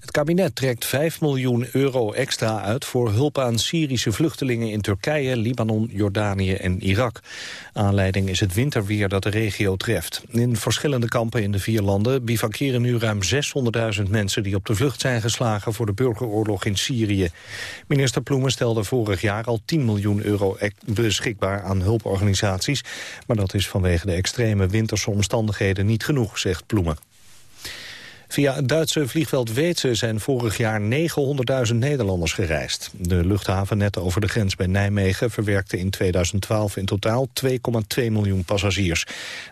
Het kabinet trekt 5 miljoen euro extra uit voor hulp aan Syrische vluchtelingen in Turkije, Libanon, Jordanië en Irak. Aanleiding is het winterweer dat de regio treft. In verschillende kampen in de vier landen bivakeren nu ruim 600.000 mensen die op de vlucht zijn geslagen voor de burgeroorlog in Syrië. Minister Ploemen stelde vorig jaar al 10 miljoen euro beschikbaar aan hulporganisaties, maar dat is vanwege de extreme winterse omstandigheden niet genoeg, zegt Ploemen. Via het Duitse vliegveld Weetse zijn vorig jaar 900.000 Nederlanders gereisd. De luchthaven net over de grens bij Nijmegen verwerkte in 2012 in totaal 2,2 miljoen passagiers.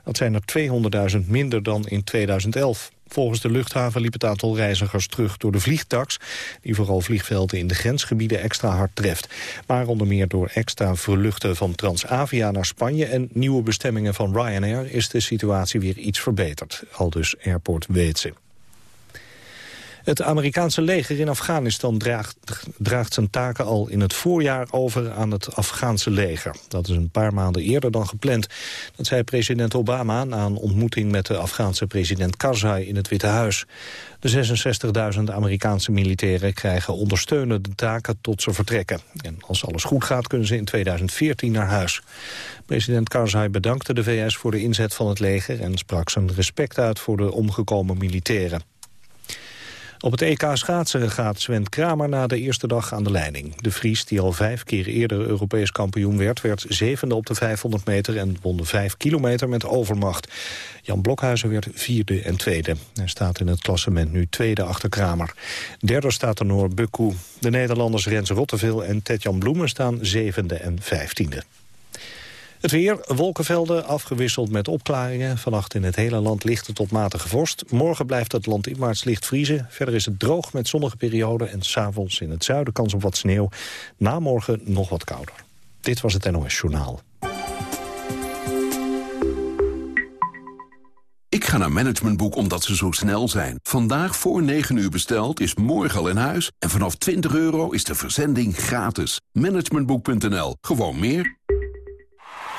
Dat zijn er 200.000 minder dan in 2011. Volgens de luchthaven liep het aantal reizigers terug door de vliegtax... die vooral vliegvelden in de grensgebieden extra hard treft. Maar onder meer door extra verluchten van Transavia naar Spanje... en nieuwe bestemmingen van Ryanair is de situatie weer iets verbeterd. Al dus Airport Weetse. Het Amerikaanse leger in Afghanistan draagt, draagt, zijn taken al in het voorjaar over aan het Afghaanse leger. Dat is een paar maanden eerder dan gepland. Dat zei president Obama na een ontmoeting met de Afghaanse president Karzai in het Witte Huis. De 66.000 Amerikaanse militairen krijgen ondersteunende taken tot ze vertrekken. En als alles goed gaat kunnen ze in 2014 naar huis. President Karzai bedankte de VS voor de inzet van het leger... en sprak zijn respect uit voor de omgekomen militairen. Op het EK schaatsen gaat Sven Kramer na de eerste dag aan de leiding. De Vries, die al vijf keer eerder Europees kampioen werd... werd zevende op de 500 meter en won de vijf kilometer met overmacht. Jan Blokhuizen werd vierde en tweede. Hij staat in het klassement nu tweede achter Kramer. Derde staat er Noor Bukku. De Nederlanders Rens Rotteveel en Tetjan Bloemen staan zevende en vijftiende. Het weer, wolkenvelden, afgewisseld met opklaringen. Vannacht in het hele land lichte tot matige vorst. Morgen blijft het land inwaarts licht vriezen. Verder is het droog met zonnige perioden... en s'avonds in het zuiden kans op wat sneeuw. Na morgen nog wat kouder. Dit was het NOS Journaal. Ik ga naar Managementboek omdat ze zo snel zijn. Vandaag voor 9 uur besteld is morgen al in huis. En vanaf 20 euro is de verzending gratis. Managementboek.nl. Gewoon meer.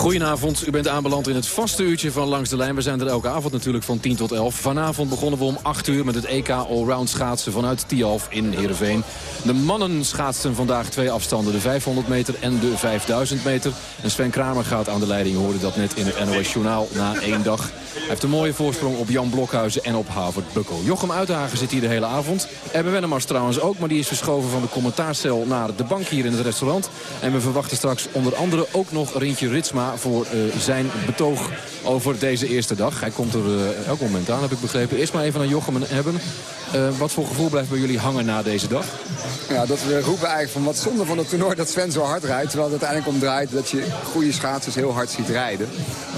Goedenavond, u bent aanbeland in het vaste uurtje van Langs de Lijn. We zijn er elke avond natuurlijk van 10 tot 11. Vanavond begonnen we om 8 uur met het EK Allround schaatsen vanuit Tialf in Heerenveen. De mannen schaatsten vandaag twee afstanden, de 500 meter en de 5000 meter. En Sven Kramer gaat aan de leiding, hoorde dat net in het NOS Journaal na één dag. Hij heeft een mooie voorsprong op Jan Blokhuizen en op Havert Bukko. Jochem Uithagen zit hier de hele avond. Ebbe Wennemars trouwens ook, maar die is verschoven van de commentaarcel naar de bank hier in het restaurant. En we verwachten straks onder andere ook nog Rintje Ritsma voor uh, zijn betoog over deze eerste dag. Hij komt er uh, elk moment aan, heb ik begrepen. Eerst maar even naar Jochem en hebben. Uh, wat voor gevoel blijft bij jullie hangen na deze dag? Ja, dat we roepen eigenlijk van wat zonde van het toernooi dat Sven zo hard rijdt. Terwijl het uiteindelijk om draait dat je goede schaatsers heel hard ziet rijden.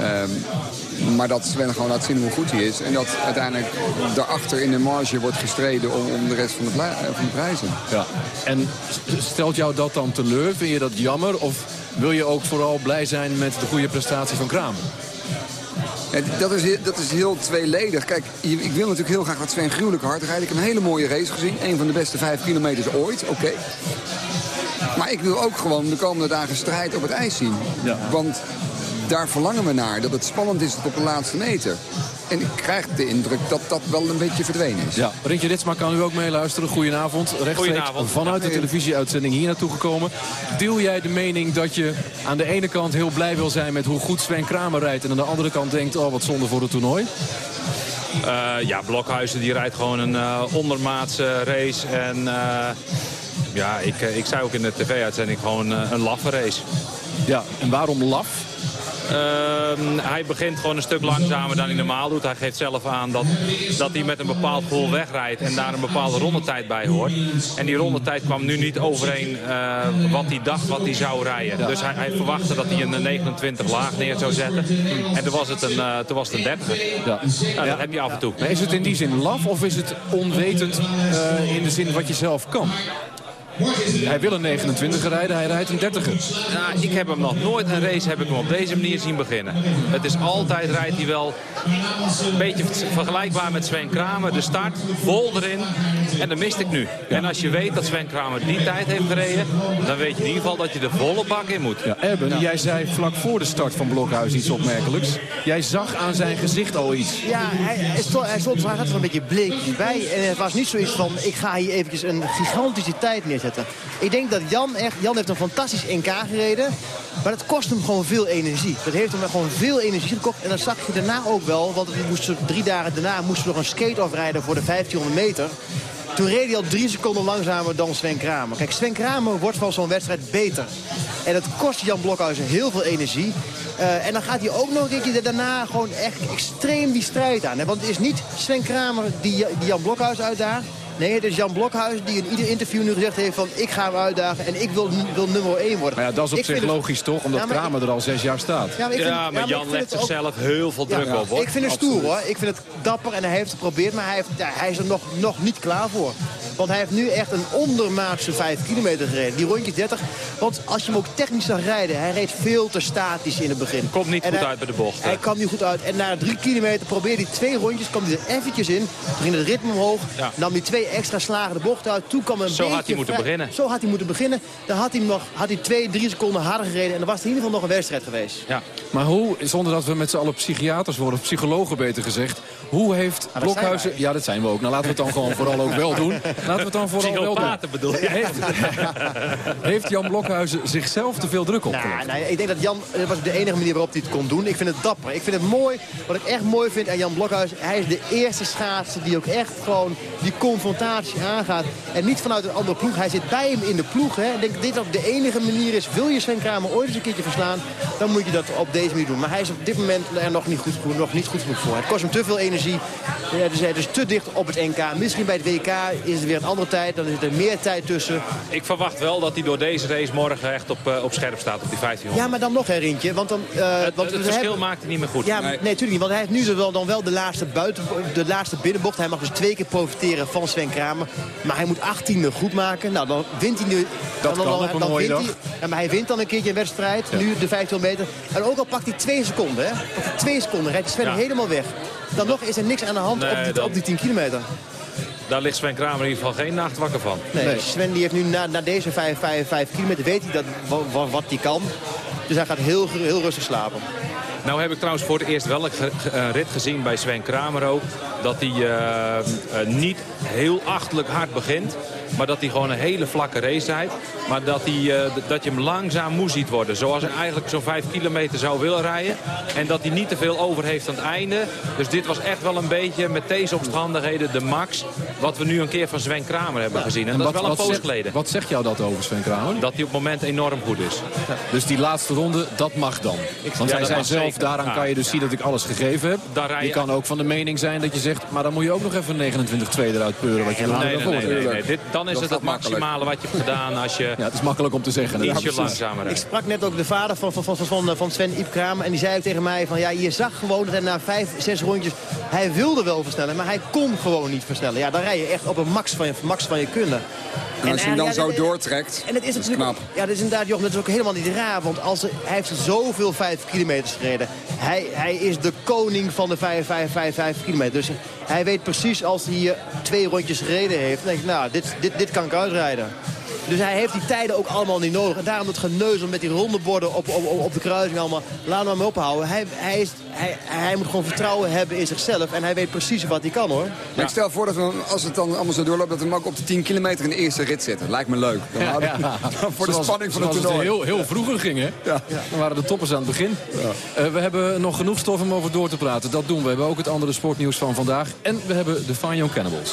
Um, maar dat Sven gewoon laat zien hoe goed hij is. En dat uiteindelijk daarachter in de marge wordt gestreden om, om de rest van de, van de prijzen. Ja. En stelt jou dat dan teleur? Vind je dat jammer? Of wil je ook vooral blij zijn met de goede prestatie van Kramer? dat, is, dat is heel tweeledig. Kijk, ik wil natuurlijk heel graag dat Sven gruwelijk hard rijdt. Ik heb een hele mooie race gezien. Een van de beste vijf kilometers ooit. Oké. Maar ik wil ook gewoon de komende dagen strijd op het ijs zien. Ja. Want daar verlangen we naar. Dat het spannend is tot op de laatste meter. En ik krijg de indruk dat dat wel een beetje verdwenen is. Ja, Rintje Ritsma kan u ook meeluisteren. Goedenavond. Rechtstreeks vanuit de televisieuitzending hier naartoe gekomen. Deel jij de mening dat je aan de ene kant heel blij wil zijn... met hoe goed Sven Kramer rijdt... en aan de andere kant denkt, oh wat zonde voor het toernooi? Uh, ja, Blokhuizen die rijdt gewoon een uh, ondermaatse race. En uh, ja, ik, ik zei ook in de tv-uitzending gewoon een laffe race. Ja, en waarom laf? Ehm, hij begint gewoon een stuk langzamer dan hij normaal doet. Hij geeft zelf aan dat, dat hij met een bepaald gevoel wegrijdt en daar een bepaalde rondetijd bij hoort. En die rondetijd kwam nu niet overeen uh, wat hij dacht wat hij zou rijden. Dus hij, hij, verwachtte dat hij een 29 laag neer zou zetten. En toen was het een, uh, toen was het een 30. Ja. Nou, dat heb je af en toe. Maar is het in die zin laf of is het onwetend in de zin wat je zelf kan? Hij wil een 29 rijden, hij rijdt een 30 nou, Ik heb hem nog nooit een race heb ik hem op deze manier zien beginnen. Het is altijd, rijdt hij wel een beetje vergelijkbaar met Sven Kramer. De start, vol erin en dan mist ik nu. En als je weet dat Sven Kramer die tijd heeft gereden... dan weet je in ieder geval dat je de volle bak in moet. Ja, Erben, jij zei vlak voor de start van Blokhuis iets opmerkelijks. Jij zag aan zijn gezicht al iets. Ja, hij, hij stond, hij stond er een beetje bleek bij. En het was niet zoiets van, ik ga hier eventjes een gigantische tijd Ik denk dat Jan echt... Jan heeft een fantastisch NK gereden. Maar dat kost hem gewoon veel energie. Dat heeft hem gewoon veel energie gekocht. En dat zag je daarna ook wel. Want moest, drie dagen daarna moesten we nog een skate-off rijden voor de 1500 meter. Toen reed hij al drie seconden langzamer dan Sven Kramer. Kijk, Sven Kramer wordt van zo'n wedstrijd beter. En dat kost Jan Blokhuizen heel veel energie. Uh, en dan gaat hij ook nog een keer daarna gewoon echt extreem die strijd aan. Want het is niet Sven Kramer die, die Jan Blokhuizen uitdaagt. Nee, het is Jan Blokhuis die in ieder interview nu gezegd heeft van... ik ga hem uitdagen en ik wil, wil nummer 1 worden. Maar ja, dat is op zich logisch toch? Omdat ja, Kramer er al zes jaar staat. Ja, maar, ja, maar Jan legt er zelf heel veel druk op. Hoor. Ik vind het stoer hoor. Ik vind het dapper en hij heeft het geprobeerd. Maar hij, heeft, hij is er nog, nog niet klaar voor. Want hij heeft nu echt een ondermaatse 5 kilometer gereden. Die rondje 30. Want als je hem ook technisch zag rijden... hij reed veel te statisch in het begin. Komt niet goed uit bij de bocht. Hij kwam niet goed uit. En na drie kilometer probeerde hij twee rondjes. kwam hij er eventjes in. Toen ging het ritme omhoog. Nam hij twee extra slagen de bocht uit. Toen kwam een Zo had hij moeten beginnen. Zo had hij moeten beginnen. Dan had hij, nog, had hij twee, drie seconden harder gereden. En dan was het in ieder geval nog een wedstrijd geweest. Ja. Maar hoe, zonder dat we met z'n allen psychiaters worden... of psychologen beter gezegd... hoe heeft ah, Blokhuizen... Ja, dat zijn we ook. Nou, laten we het dan gewoon vooral ook wel doen. Laten we het dan vooral wel doen. bedoel je? Heeft, heeft Jan Blokhuizen zichzelf te veel druk op? Nou, nou, ik denk dat Jan... Dat was de enige manier waarop hij het kon doen. Ik vind het dapper. Ik vind het mooi. Wat ik echt mooi vind aan Jan Blokhuizen... hij is de eerste schaatser die ook echt gewoon die confrontatie aangaat. En niet vanuit een andere ploeg. Hij zit bij hem in de ploeg. Hè. Ik denk dat dit ook de enige manier is. Wil je Sven Kramer ooit eens een keertje verslaan... dan moet je dat op deze manier doen. Maar hij is op dit moment er nog niet goed, nog niet goed genoeg voor. Het kost hem te veel energie. Ja, dus hij is te dicht op het NK. Misschien bij het WK is het weer een andere tijd. Dan is er meer tijd tussen. Ik verwacht wel dat hij door deze race morgen echt op, uh, op scherp staat op die 1500. Ja, maar dan nog, hè, Want dan, uh, het, want het verschil hebben... maakt hij niet meer goed. Ja, nee. nee, natuurlijk niet. Want hij heeft nu wel, dan wel de laatste, buiten, de laatste binnenbocht. Hij mag dus twee keer profiteren van Sven Kramer. Maar hij moet 18e goed maken. Nou, dan wint hij nu. Dat dan, kan dan, op een dan mooie dag. Hij, ja, maar hij wint dan een keertje een wedstrijd. Ja. Nu de 15 meter. En ook al pakt hij twee seconden. Hè. Pakt hij twee seconden. Rijdt Sven ja. helemaal weg. Dan nog is er niks aan de hand nee, op, die, dan... op die 10 kilometer. Daar ligt Sven Kramer in ieder geval geen nacht wakker van. Nee, nee. Sven die heeft nu na, na deze 5, 5, 5 kilometer weet hij dat, wat, wat hij kan. Dus hij gaat heel, heel rustig slapen. Nou heb ik trouwens voor het eerst wel een rit gezien bij Sven Kramer ook. Dat hij uh, uh, niet heel achtelijk hard begint. Maar dat hij gewoon een hele vlakke race rijdt. Maar dat, hij, uh, dat je hem langzaam moe ziet worden. Zoals hij eigenlijk zo'n 5 kilometer zou willen rijden. En dat hij niet te veel over heeft aan het einde. Dus dit was echt wel een beetje met deze omstandigheden de max. Wat we nu een keer van Sven Kramer hebben gezien. En, en dat wat, is wel een poos geleden. Wat zegt jou dat over Sven Kramer? Dat hij op het moment enorm goed is. Ja. Dus die laatste ronde, dat mag dan? Want ja, hij zei zelf, zeker. daaraan kan je dus zien dat ik alles gegeven heb. Je, je kan ook van de mening zijn dat je zegt... maar dan moet je ook nog even 29-2 eruit peuren. Wat je nee, nee, nee, nee, nee. Dit, dan is dat het het maximale wat je hebt gedaan als je... Ja, het is makkelijk om te zeggen. Ietsje langzamer Ik sprak net ook de vader van, van, van, van, van Sven Iep Kramer. En die zei ook tegen mij van ja, je zag gewoon dat hij na vijf, zes rondjes... hij wilde wel versnellen, maar hij kon gewoon niet versnellen. Ja, dan rij je echt op een max van je, max van je kunnen. En als je hem dan ja, zo doortrekt, en het is natuurlijk knap. Ja, dat is inderdaad, Jochem, dat is ook helemaal niet raar. Want als hij heeft zoveel vijf kilometers gereden. Hij, hij is de koning van de vijf, vijf, vijf, vijf kilometer. Dus hij weet precies als hij twee rondjes gereden heeft. Denk ik, nou, dit, dit, dit kan ik uitrijden. Dus hij heeft die tijden ook allemaal niet nodig. En daarom dat geneuzel met die ronde borden op, op, op de kruising allemaal. Laat hem ophouden. Hij, hij, is, hij, hij moet gewoon vertrouwen hebben in zichzelf. En hij weet precies wat hij kan hoor. Ja. Ik stel voor dat we, als het dan allemaal zo doorloopt... dat we hem ook op de 10 kilometer in de eerste rit zitten. Lijkt me leuk. Dan ja, ja. voor de spanning van het toernooi. het heel, heel vroeger ging hè. Ja. Dan waren de toppers aan het begin. Uh, we hebben nog genoeg stof om over door te praten. Dat doen we. We hebben ook het andere sportnieuws van vandaag. En we hebben de Fine Young Cannibals.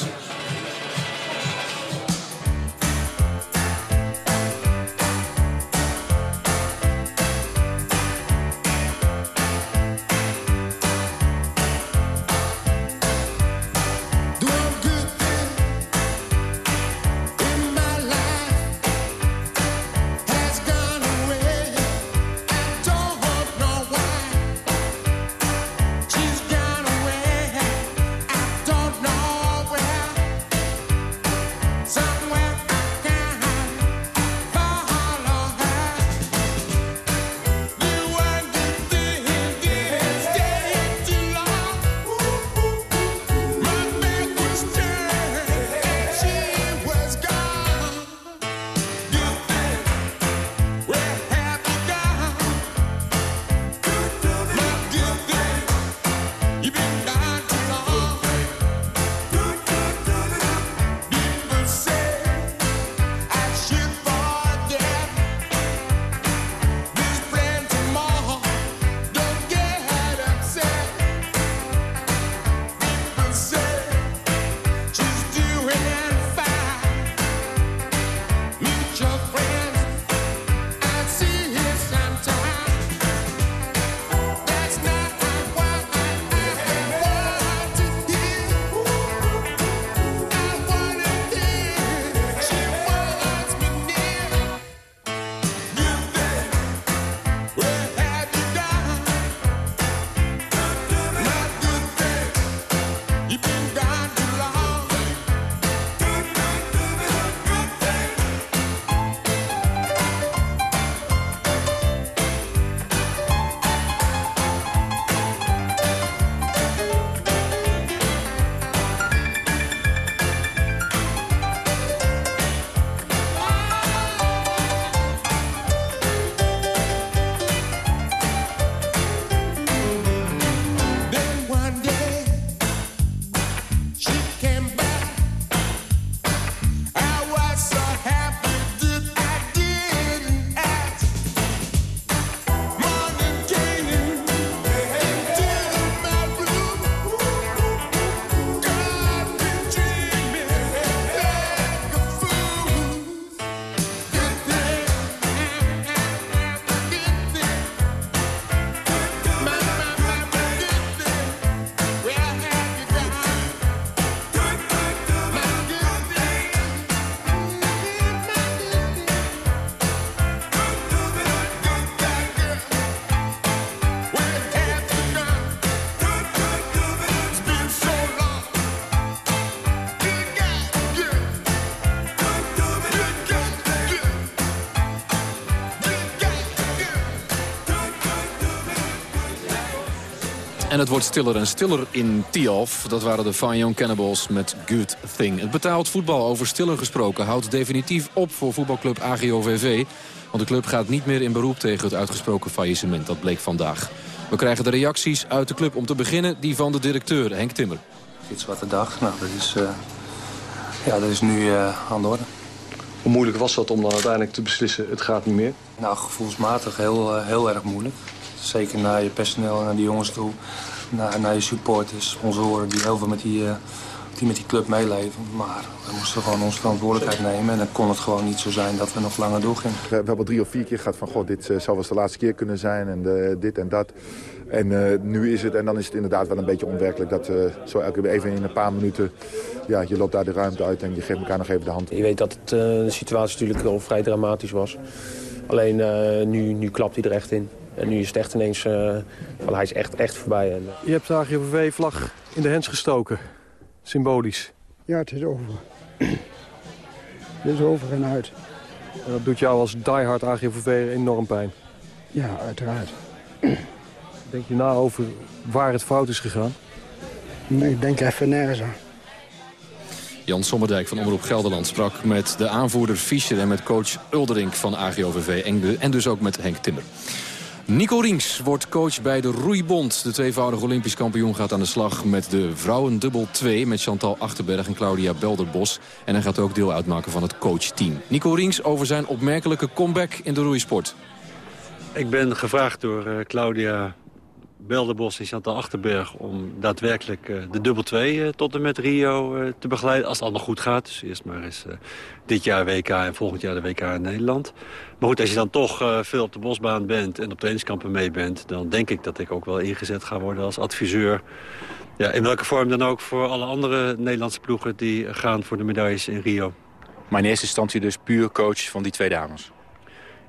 Het wordt stiller en stiller in Tialf. Dat waren de Fine Young Cannibals met Good Thing. Het betaald voetbal over stiller gesproken houdt definitief op voor voetbalclub AGOVV. Want de club gaat niet meer in beroep tegen het uitgesproken faillissement. Dat bleek vandaag. We krijgen de reacties uit de club. Om te beginnen die van de directeur Henk Timmer. Iets wat de dag. Nou, dat is, uh, ja, dat is nu uh, aan de orde. Hoe moeilijk was dat om dan uiteindelijk te beslissen, het gaat niet meer? Nou, gevoelsmatig heel, uh, heel erg moeilijk. Zeker naar je personeel en naar die jongens toe. Naar, naar je supporters, sponsoren die heel veel met die, uh, die met die club meeleven. Maar we moesten gewoon onze verantwoordelijkheid nemen. En dan kon het gewoon niet zo zijn dat we nog langer doorgingen. We hebben wel drie of vier keer gehad van... God, dit uh, zou wel eens de laatste keer kunnen zijn en de, dit en dat. En uh, nu is het, en dan is het inderdaad wel een beetje onwerkelijk... dat uh, zo elke keer even in een paar minuten... Ja, je loopt daar de ruimte uit en je geeft elkaar nog even de hand. Je weet dat het, de situatie natuurlijk al vrij dramatisch was. Alleen nu, nu klapt hij er echt in. En nu is het echt ineens, uh, van, hij is echt, echt voorbij. En, uh... Je hebt de AGOVV-vlag in de hens gestoken. Symbolisch. Ja, het is over. het is over en uit. En dat doet jou als diehard AGOVV enorm pijn. Ja, uiteraard. Denk je na over waar het fout is gegaan? Nee, ik denk even nergens aan. Jan Sommerdijk van Omroep Gelderland sprak met de aanvoerder Fischer... en met coach Ulderink van AGOVV en dus ook met Henk Timmer. Nico Rings wordt coach bij de Roeibond. De tweevoudige Olympisch kampioen gaat aan de slag met de vrouwen dubbel 2... met Chantal Achterberg en Claudia Belderbos. En hij gaat ook deel uitmaken van het coachteam. Nico Rings over zijn opmerkelijke comeback in de roeisport. Ik ben gevraagd door uh, Claudia Belderbos en Chantal Achterberg... om daadwerkelijk uh, de dubbel 2 uh, tot en met Rio uh, te begeleiden. Als het allemaal goed gaat. Dus eerst maar eens dit jaar WK en volgend jaar de WK in Nederland. Maar goed, als je dan toch veel op de bosbaan bent en op trainingskampen mee bent... dan denk ik dat ik ook wel ingezet ga worden als adviseur... Ja, in welke vorm dan ook voor alle andere Nederlandse ploegen... die gaan voor de medailles in Rio. Maar in eerste instantie dus puur coach van die twee dames?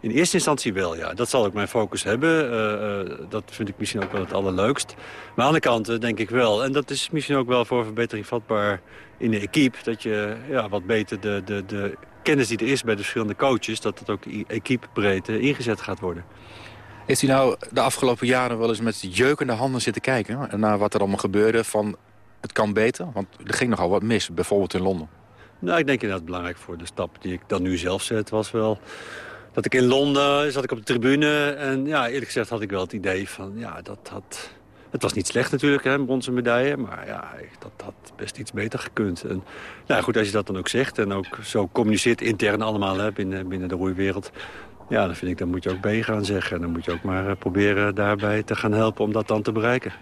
In eerste instantie wel, ja. Dat zal ook mijn focus hebben. Uh, uh, dat vind ik misschien ook wel het allerleukst. Maar aan de andere kant uh, denk ik wel. En dat is misschien ook wel voor verbetering vatbaar in de equipe. Dat je ja, wat beter de, de, de kennis die er is bij de verschillende coaches... dat het ook equipebreed ingezet gaat worden. Heeft u nou de afgelopen jaren wel eens met jeukende handen zitten kijken... naar wat er allemaal gebeurde van het kan beter? Want er ging nogal wat mis, bijvoorbeeld in Londen. Nou, ik denk inderdaad belangrijk voor de stap die ik dan nu zelf zet... was wel dat ik in Londen zat ik op de tribune. En ja, eerlijk gezegd had ik wel het idee van... ja, dat had het was niet slecht natuurlijk, hè, bronzen medaille. Maar ja, dat had best iets beter gekund. En, nou goed, als je dat dan ook zegt en ook zo communiceert intern allemaal hè, binnen, binnen de roeiwereld... Ja, dan vind ik, dan moet je ook B gaan zeggen. En dan moet je ook maar proberen daarbij te gaan helpen om dat dan te bereiken.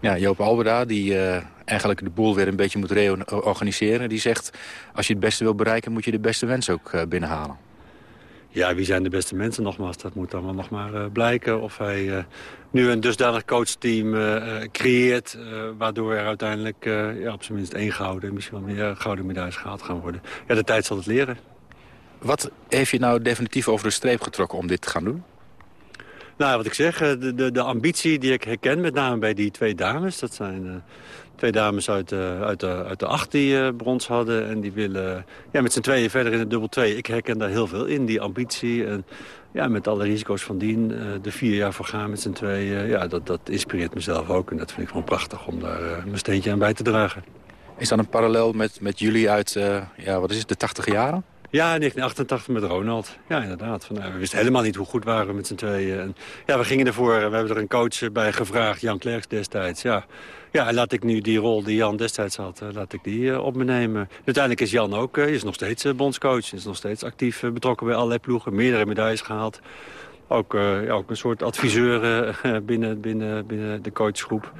Ja, Joop Albeda, die uh, eigenlijk de boel weer een beetje moet reorganiseren... die zegt, als je het beste wil bereiken, moet je de beste wens ook uh, binnenhalen. Ja, wie zijn de beste mensen nogmaals? Dat moet allemaal nog maar uh, blijken. Of hij nu een dusdanig coachteam creëert... waardoor er uiteindelijk ja, op zijn minst één gouden... misschien wel meer gouden medailles gehaald gaan worden. Ja, de tijd zal het leren. Wat heeft je nou definitief over de streep getrokken om dit te gaan doen? Nou, wat ik zeg, de, de, de ambitie die ik herken, met name bij die twee dames... dat zijn twee dames uit, uh, uit, de, uit de acht die uh, brons hadden... en die willen ja, met z'n tweeën verder in het dubbel twee. Ik herken daar heel veel in, die ambitie... En, ja, met alle risico's van dien, de vier jaar voor gaan met z'n tweeën... ja, dat, dat inspireert mezelf ook en dat vind ik gewoon prachtig om daar mijn steentje aan bij te dragen. Is dat een parallel met, met jullie uit, ja, wat is het, de tachtige jaren? Ja, 1988 met Ronald. Ja, inderdaad. Van, nou, we wisten helemaal niet hoe goed we waren met z'n tweeën. En, ja, we gingen ervoor. We hebben er een coach bij gevraagd, Jan Klerks destijds. Ja. Ja, laat ik nu die rol die Jan destijds had, eh, laat ik die uh, op me nemen. Uiteindelijk is Jan ook, uh, is nog steeds uh, bondscoach. Is nog steeds actief betrokken bij allerlei ploegen. Meerdere medailles gehaald. Ook, ja, ook een soort adviseur binnen, binnen, binnen de coachgroep.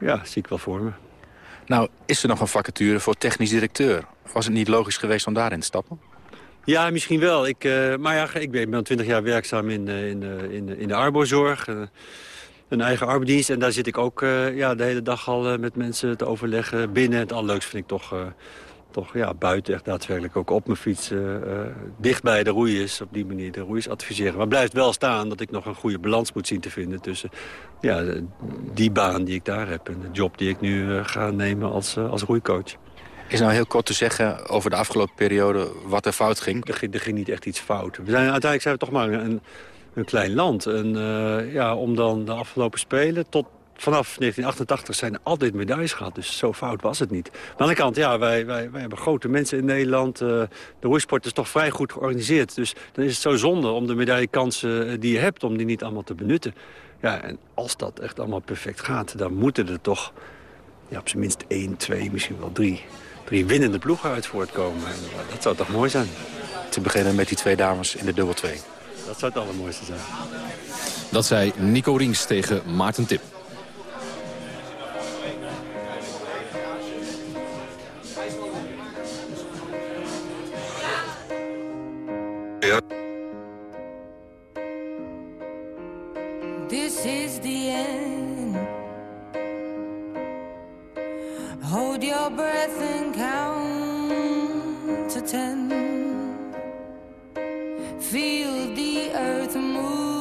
Ja, zie ik wel voor me. Nou, is er nog een vacature voor technisch directeur? Was het niet logisch geweest om daarin te stappen? Ja, misschien wel. Ik, uh, maar ja, ik ben, ben 20 jaar werkzaam in, uh, in, uh, in, in de arbozorg. Een eigen arbeidsdienst. En daar zit ik ook ja, de hele dag al met mensen te overleggen. Binnen het allerleukste vind ik toch, toch ja, buiten echt daadwerkelijk ook op mijn fiets. dicht bij de roeiers. Op die manier de roeiers adviseren. Maar blijft wel staan dat ik nog een goede balans moet zien te vinden. Tussen ja, die baan die ik daar heb. En de job die ik nu ga nemen als, als roeicoach. Is nou heel kort te zeggen over de afgelopen periode wat er fout ging? Er ging, er ging niet echt iets fout. We zijn, uiteindelijk zijn we toch maar een, een klein land. En uh, ja, om dan de afgelopen Spelen tot vanaf 1988 zijn er altijd medailles gehad. Dus zo fout was het niet. Maar aan de kant, ja, wij, wij, wij hebben grote mensen in Nederland. Uh, de roeisport is toch vrij goed georganiseerd. Dus dan is het zo zonde om de medaillekansen eh, die je hebt... om die niet allemaal te benutten. Ja, en als dat echt allemaal perfect gaat... dan moeten er toch ja, op zijn minst één, twee, misschien wel drie drie winnende ploegen uit voortkomen. En dat zou toch mooi zijn. Te beginnen met die twee dames in de dubbel 2. Dat zou het allermooiste zijn. Dat zei Nico Rings tegen Maarten Tip. This is the end. Hold your breath and count to ten. Feel the earth move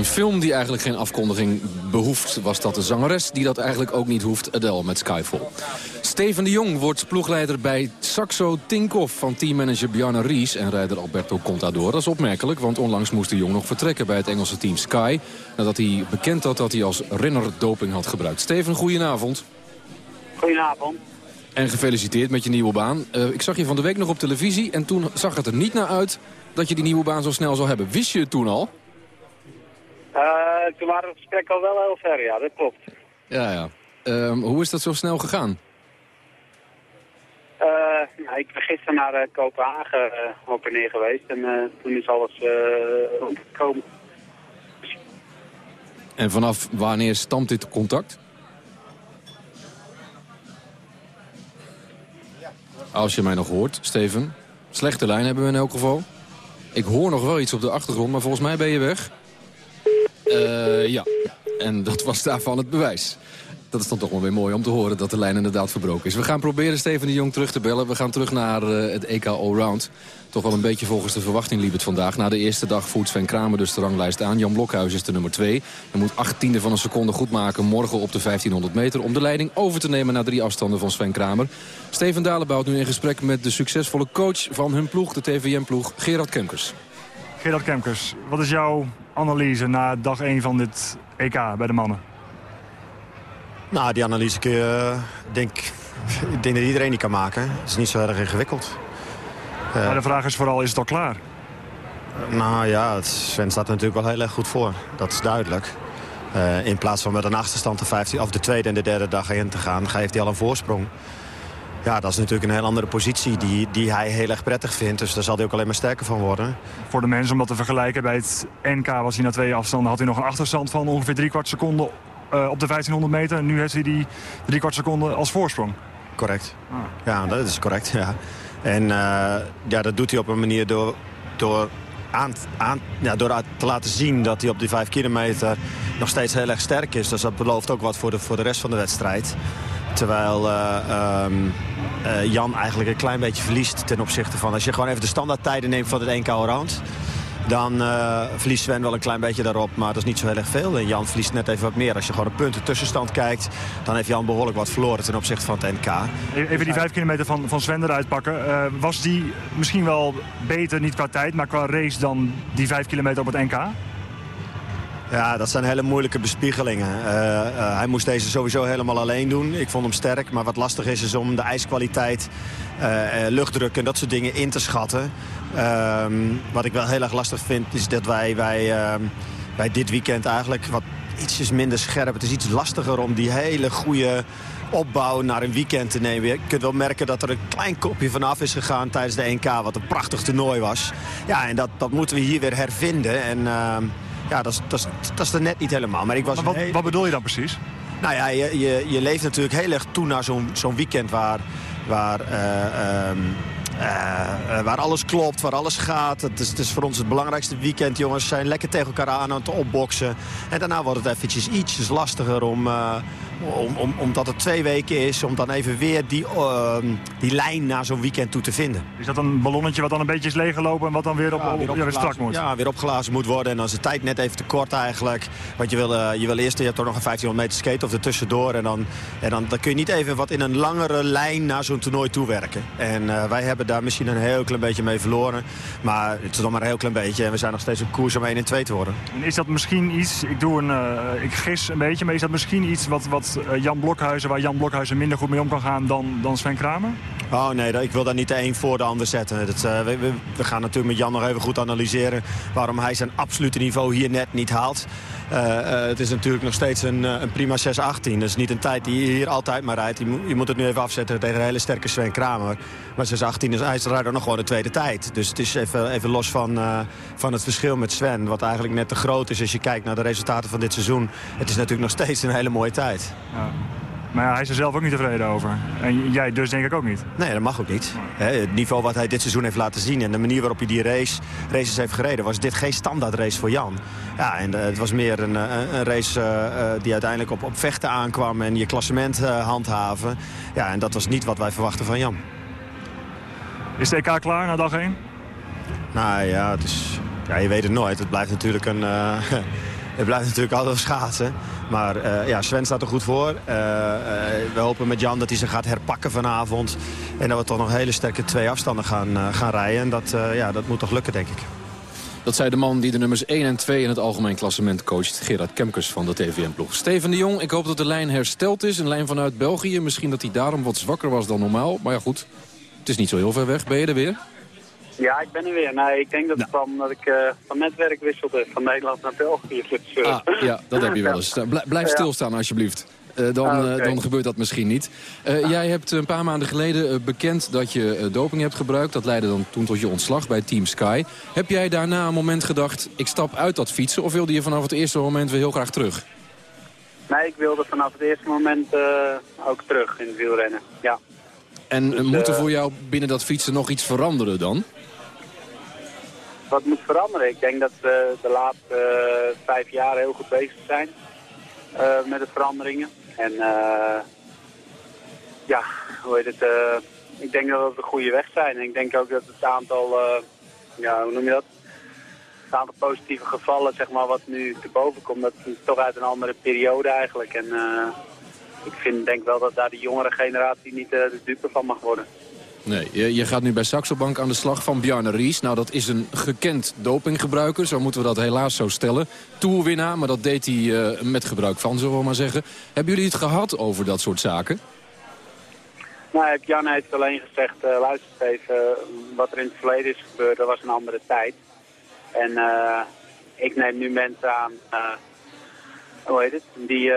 een film die eigenlijk geen afkondiging behoeft... was dat de zangeres die dat eigenlijk ook niet hoeft, Adele met Skyfall. Steven de Jong wordt ploegleider bij Saxo Tinkoff... van teammanager Bjarne Ries en rijder Alberto Contador. Dat is opmerkelijk, want onlangs moest de Jong nog vertrekken... bij het Engelse team Sky... nadat hij bekend had dat hij als renner doping had gebruikt. Steven, goedenavond. Goedenavond. En gefeliciteerd met je nieuwe baan. Uh, ik zag je van de week nog op televisie en toen zag het er niet naar uit... dat je die nieuwe baan zo snel zou hebben. Wist je het toen al? Uh, toen waren het gesprek al wel heel ver, ja, dat klopt. Ja, ja. Uh, hoe is dat zo snel gegaan? nou, ik ben gisteren naar uh, Kopenhagen op en neer geweest en toen is alles rondgekomen. En vanaf wanneer stamt dit contact? Als je mij nog hoort, Steven. Slechte lijn hebben we in elk geval. Ik hoor nog wel iets op de achtergrond, maar volgens mij ben je weg. Uh, ja, en dat was daarvan het bewijs. Dat is dan toch wel weer mooi om te horen dat de lijn inderdaad verbroken is. We gaan proberen Steven de Jong terug te bellen. We gaan terug naar uh, het EK Allround. Toch wel een beetje volgens de verwachting liep het vandaag. Na de eerste dag voert Sven Kramer dus de ranglijst aan. Jan Blokhuis is de nummer 2. Hij moet achttiende van een seconde goed maken morgen op de 1500 meter... om de leiding over te nemen naar drie afstanden van Sven Kramer. Steven Dalenbout nu in gesprek met de succesvolle coach van hun ploeg... de TVM-ploeg, Gerard Kemkers. Gerard Kemkers, wat is jouw analyse na dag 1 van dit EK bij de mannen? Nou, die analyse kun je, denk, ik denk dat iedereen die kan maken. Het is niet zo erg ingewikkeld. Uh, maar de vraag is vooral, is het al klaar? Nou ja, Sven staat er natuurlijk wel heel erg goed voor. Dat is duidelijk. Uh, in plaats van met een achterstand de, 15, of de tweede en de derde dag in te gaan... geeft hij al een voorsprong. Ja, dat is natuurlijk een heel andere positie die, die hij heel erg prettig vindt. Dus daar zal hij ook alleen maar sterker van worden. Voor de mensen om dat te vergelijken, bij het NK was hij na twee afstanden... had hij nog een achterstand van ongeveer drie kwart seconden uh, op de 1500 meter. En nu heeft hij die drie kwart seconden als voorsprong. Correct. Ah. Ja, dat is correct, ja. En uh, ja, dat doet hij op een manier door, door, aan, aan, ja, door te laten zien dat hij op die 5 kilometer nog steeds heel erg sterk is. Dus dat belooft ook wat voor de, voor de rest van de wedstrijd. Terwijl uh, um, uh, Jan eigenlijk een klein beetje verliest ten opzichte van... als je gewoon even de standaardtijden neemt van het 1 round... dan uh, verliest Sven wel een klein beetje daarop, maar dat is niet zo heel erg veel. En Jan verliest net even wat meer. Als je gewoon een punten tussenstand kijkt... dan heeft Jan behoorlijk wat verloren ten opzichte van het NK. Even die 5 kilometer van, van Sven eruit pakken. Uh, was die misschien wel beter, niet qua tijd, maar qua race... dan die 5 kilometer op het NK? Ja, dat zijn hele moeilijke bespiegelingen. Uh, uh, hij moest deze sowieso helemaal alleen doen. Ik vond hem sterk, maar wat lastig is is om de ijskwaliteit, uh, luchtdruk en dat soort dingen in te schatten. Ehm, wat ik wel heel erg lastig vind is dat wij, wij, ehm, wij dit weekend eigenlijk wat ietsjes minder scherp. Het is iets lastiger om die hele goede opbouw naar een weekend te nemen. Je kunt wel merken dat er een klein kopje vanaf is gegaan tijdens de 1K, wat een prachtig toernooi was. Ja, en dat, dat moeten we hier weer hervinden. En ehm, ja, dat is, dat, is, dat is er net niet helemaal. Maar, ik was maar wat, wat bedoel je dan precies? Nou ja, je, je, je leeft natuurlijk heel erg toe naar zo'n zo'n weekend waar... waar uh, um, uh, waar alles klopt, waar alles gaat. Het is, het is voor ons het belangrijkste weekend, jongens. zijn lekker tegen elkaar aan aan het opboksen. En daarna wordt het eventjes ietsjes lastiger om... Uh, om, om, omdat het twee weken is, om dan even weer die, uh, die lijn naar zo'n weekend toe te vinden. Is dat een ballonnetje wat dan een beetje is leeggelopen en wat dan weer, op, ja, weer, op, weer strak moet? Ja, weer opgelazen moet worden. En dan is de tijd net even te kort eigenlijk. Want je wil, uh, je wil eerst, je hebt toch nog een 1500 meter skate of ertussendoor. En dan, en dan, dan kun je niet even wat in een langere lijn naar zo'n toernooi toewerken. En uh, wij hebben daar misschien een heel klein beetje mee verloren. Maar het is nog maar een heel klein beetje. En we zijn nog steeds een koers om 1 en 2 te worden. En is dat misschien iets, ik, doe een, uh, ik gis een beetje, maar is dat misschien iets wat, wat Jan Blokhuizen, waar Jan Blokhuizen minder goed mee om kan gaan dan, dan Sven Kramer? Oh nee, ik wil daar niet de een voor de ander zetten. Dat, we, we, we, gaan natuurlijk met Jan nog even goed analyseren waarom hij zijn absolute niveau hier net niet haalt. Uh, uh, het is natuurlijk nog steeds een, een prima 6-18. Dat is niet een tijd die je hier altijd maar rijdt. Je moet, het nu even afzetten tegen een hele sterke Sven Kramer. Maar 6-18 is rijdt nog gewoon de tweede tijd. Dus het is even, even los van, van het verschil met Sven. Wat eigenlijk net te groot is als je kijkt naar de resultaten van dit seizoen. Het is natuurlijk nog steeds een hele mooie tijd. Ja. Maar ja, hij is er zelf ook niet tevreden over. En jij dus denk ik ook niet. Nee, dat mag ook niet. Het niveau wat hij dit seizoen heeft laten zien... en de manier waarop hij die race, races heeft gereden... was dit geen standaard race voor Jan. Ja, en uh, het was meer een, een race uh, die uiteindelijk op, op vechten aankwam... en je klassement uh, handhaven. Ja, en dat was niet wat wij verwachten van Jan. Is de EK klaar na dag 1? Nou ja, het is, ja, je weet het nooit. Het blijft natuurlijk een... Het blijft natuurlijk altijd schaatsen. Maar eh, ja, Sven staat er goed voor. Eh, eh, we hopen met Jan dat hij ze gaat herpakken vanavond. En dat we toch nog hele sterke twee afstanden gaan, eh, gaan rijden. En dat, eh, ja, dat moet toch lukken, denk ik. Dat zei de man die de nummers 1 en 2 in het algemeen klassement coacht. Gerard Kemkers van de TVM-ploeg. Steven de Jong, ik hoop dat de lijn hersteld is. Een lijn vanuit België. Misschien dat hij daarom wat zwakker was dan normaal. Maar ja goed, het is niet zo heel ver weg. Ben je er weer? Ja, ik ben er weer. Nee, ik denk dat het kwam dat ik eh, van netwerk wisselde van Nederland naar België. Dus, eh, Ah, ja, dat heb je wel eens. Nou, blij- Blijf stilstaan alsjeblieft. Eh, dan, Ah, dan gebeurt dat misschien niet. Eh, Jij hebt een paar maanden geleden bekend dat je doping hebt gebruikt. Dat leidde dan toen tot je ontslag bij Team Sky. Heb jij daarna een moment gedacht, ik stap uit dat fietsen... of wilde je vanaf het eerste moment weer heel graag terug? Nee, ik wilde vanaf het eerste moment ook terug in het wielrennen. Ja. En Dus, moet er voor jou binnen dat fietsen nog iets veranderen dan? Wat moet veranderen? Ik denk dat we de laatste eh, vijf jaar heel goed bezig zijn eh, met de veranderingen. En eh, ja, hoe heet het? ik denk dat we op de goede weg zijn. En ik denk ook dat het aantal, ja, hoe noem je dat? Het aantal positieve gevallen, zeg maar, wat nu te boven komt, dat is toch uit een andere periode eigenlijk. En ik vind, denk wel dat daar de jongere generatie niet de dupe van mag worden. Nee, je, gaat nu bij Saxo Bank aan de slag van Bjarne Ries. Nou, dat is een gekend dopinggebruiker, zo moeten we dat helaas zo stellen. Toerwinnaar, maar dat deed hij eh, met gebruik van, zullen we maar zeggen. Hebben jullie het gehad over dat soort zaken? Nou, Jan heeft alleen gezegd, eh, luister even, eh, wat er in het verleden is gebeurd, dat was een andere tijd. En ik neem nu mensen aan, hoe heet het, die,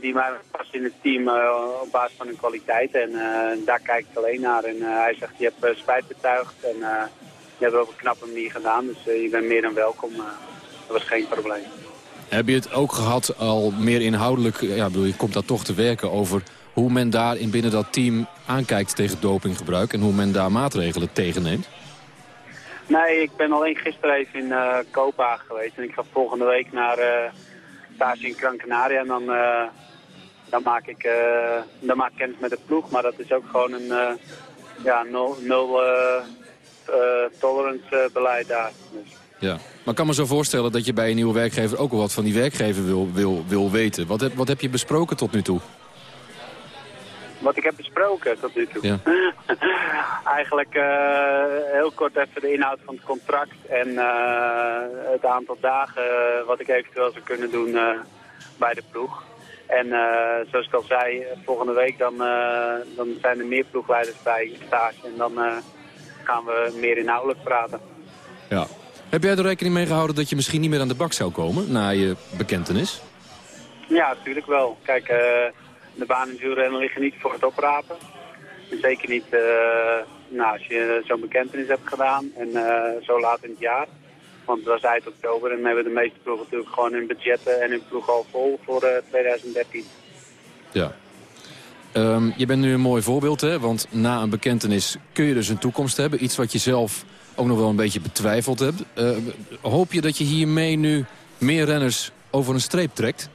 die mij passen in het team eh, op basis van hun kwaliteit. En eh, daar kijk ik alleen naar. En eh, hij zegt, je hebt spijt betuigd en je hebt het op een knappe manier gedaan. Dus je bent meer dan welkom. dat was geen probleem. Heb je het ook gehad al meer inhoudelijk, ja, bedoel, je komt daar toch te werken over hoe men daar in binnen dat team aankijkt tegen dopinggebruik en hoe men daar maatregelen tegen neemt? Nee, ik ben alleen gisteren even in Kopenhagen geweest. En ik ga volgende week naar stage in Gran Canaria. En dan, eh, dan, maak ik, eh, dan maak ik kennis met de ploeg. Maar dat is ook gewoon een eh, ja, nul, nul tolerance beleid daar. Dus, Ja. Maar ik kan me zo voorstellen dat je bij een nieuwe werkgever ook wel wat van die werkgever wil, wil, wil weten. Wat heb, wat heb je besproken tot nu toe? Wat ik heb besproken tot nu toe. Ja. Eigenlijk eh, heel kort even de inhoud van het contract en eh, het aantal dagen eh, wat ik eventueel zou kunnen doen bij de ploeg. En zoals ik al zei, volgende week dan, dan zijn er meer ploegleiders bij stage en dan gaan we meer inhoudelijk praten. Ja. Heb jij er rekening mee gehouden dat je misschien niet meer aan de bak zou komen na je bekentenis? Ja, natuurlijk wel. Kijk, de banen in wielrennen liggen niet voor het oprapen. En zeker niet eh, nou, als je zo'n bekentenis hebt gedaan en eh, zo laat in het jaar. Want het was eind oktober en hebben de meeste ploegen natuurlijk gewoon hun budgetten en hun ploeg al vol voor eh, 2013. Ja. Ehm, je bent nu een mooi voorbeeld, hè? want na een bekentenis kun je dus een toekomst hebben. Iets wat je zelf ook nog wel een beetje betwijfeld hebt. Eh, hoop je dat je hiermee nu meer renners over een streep trekt?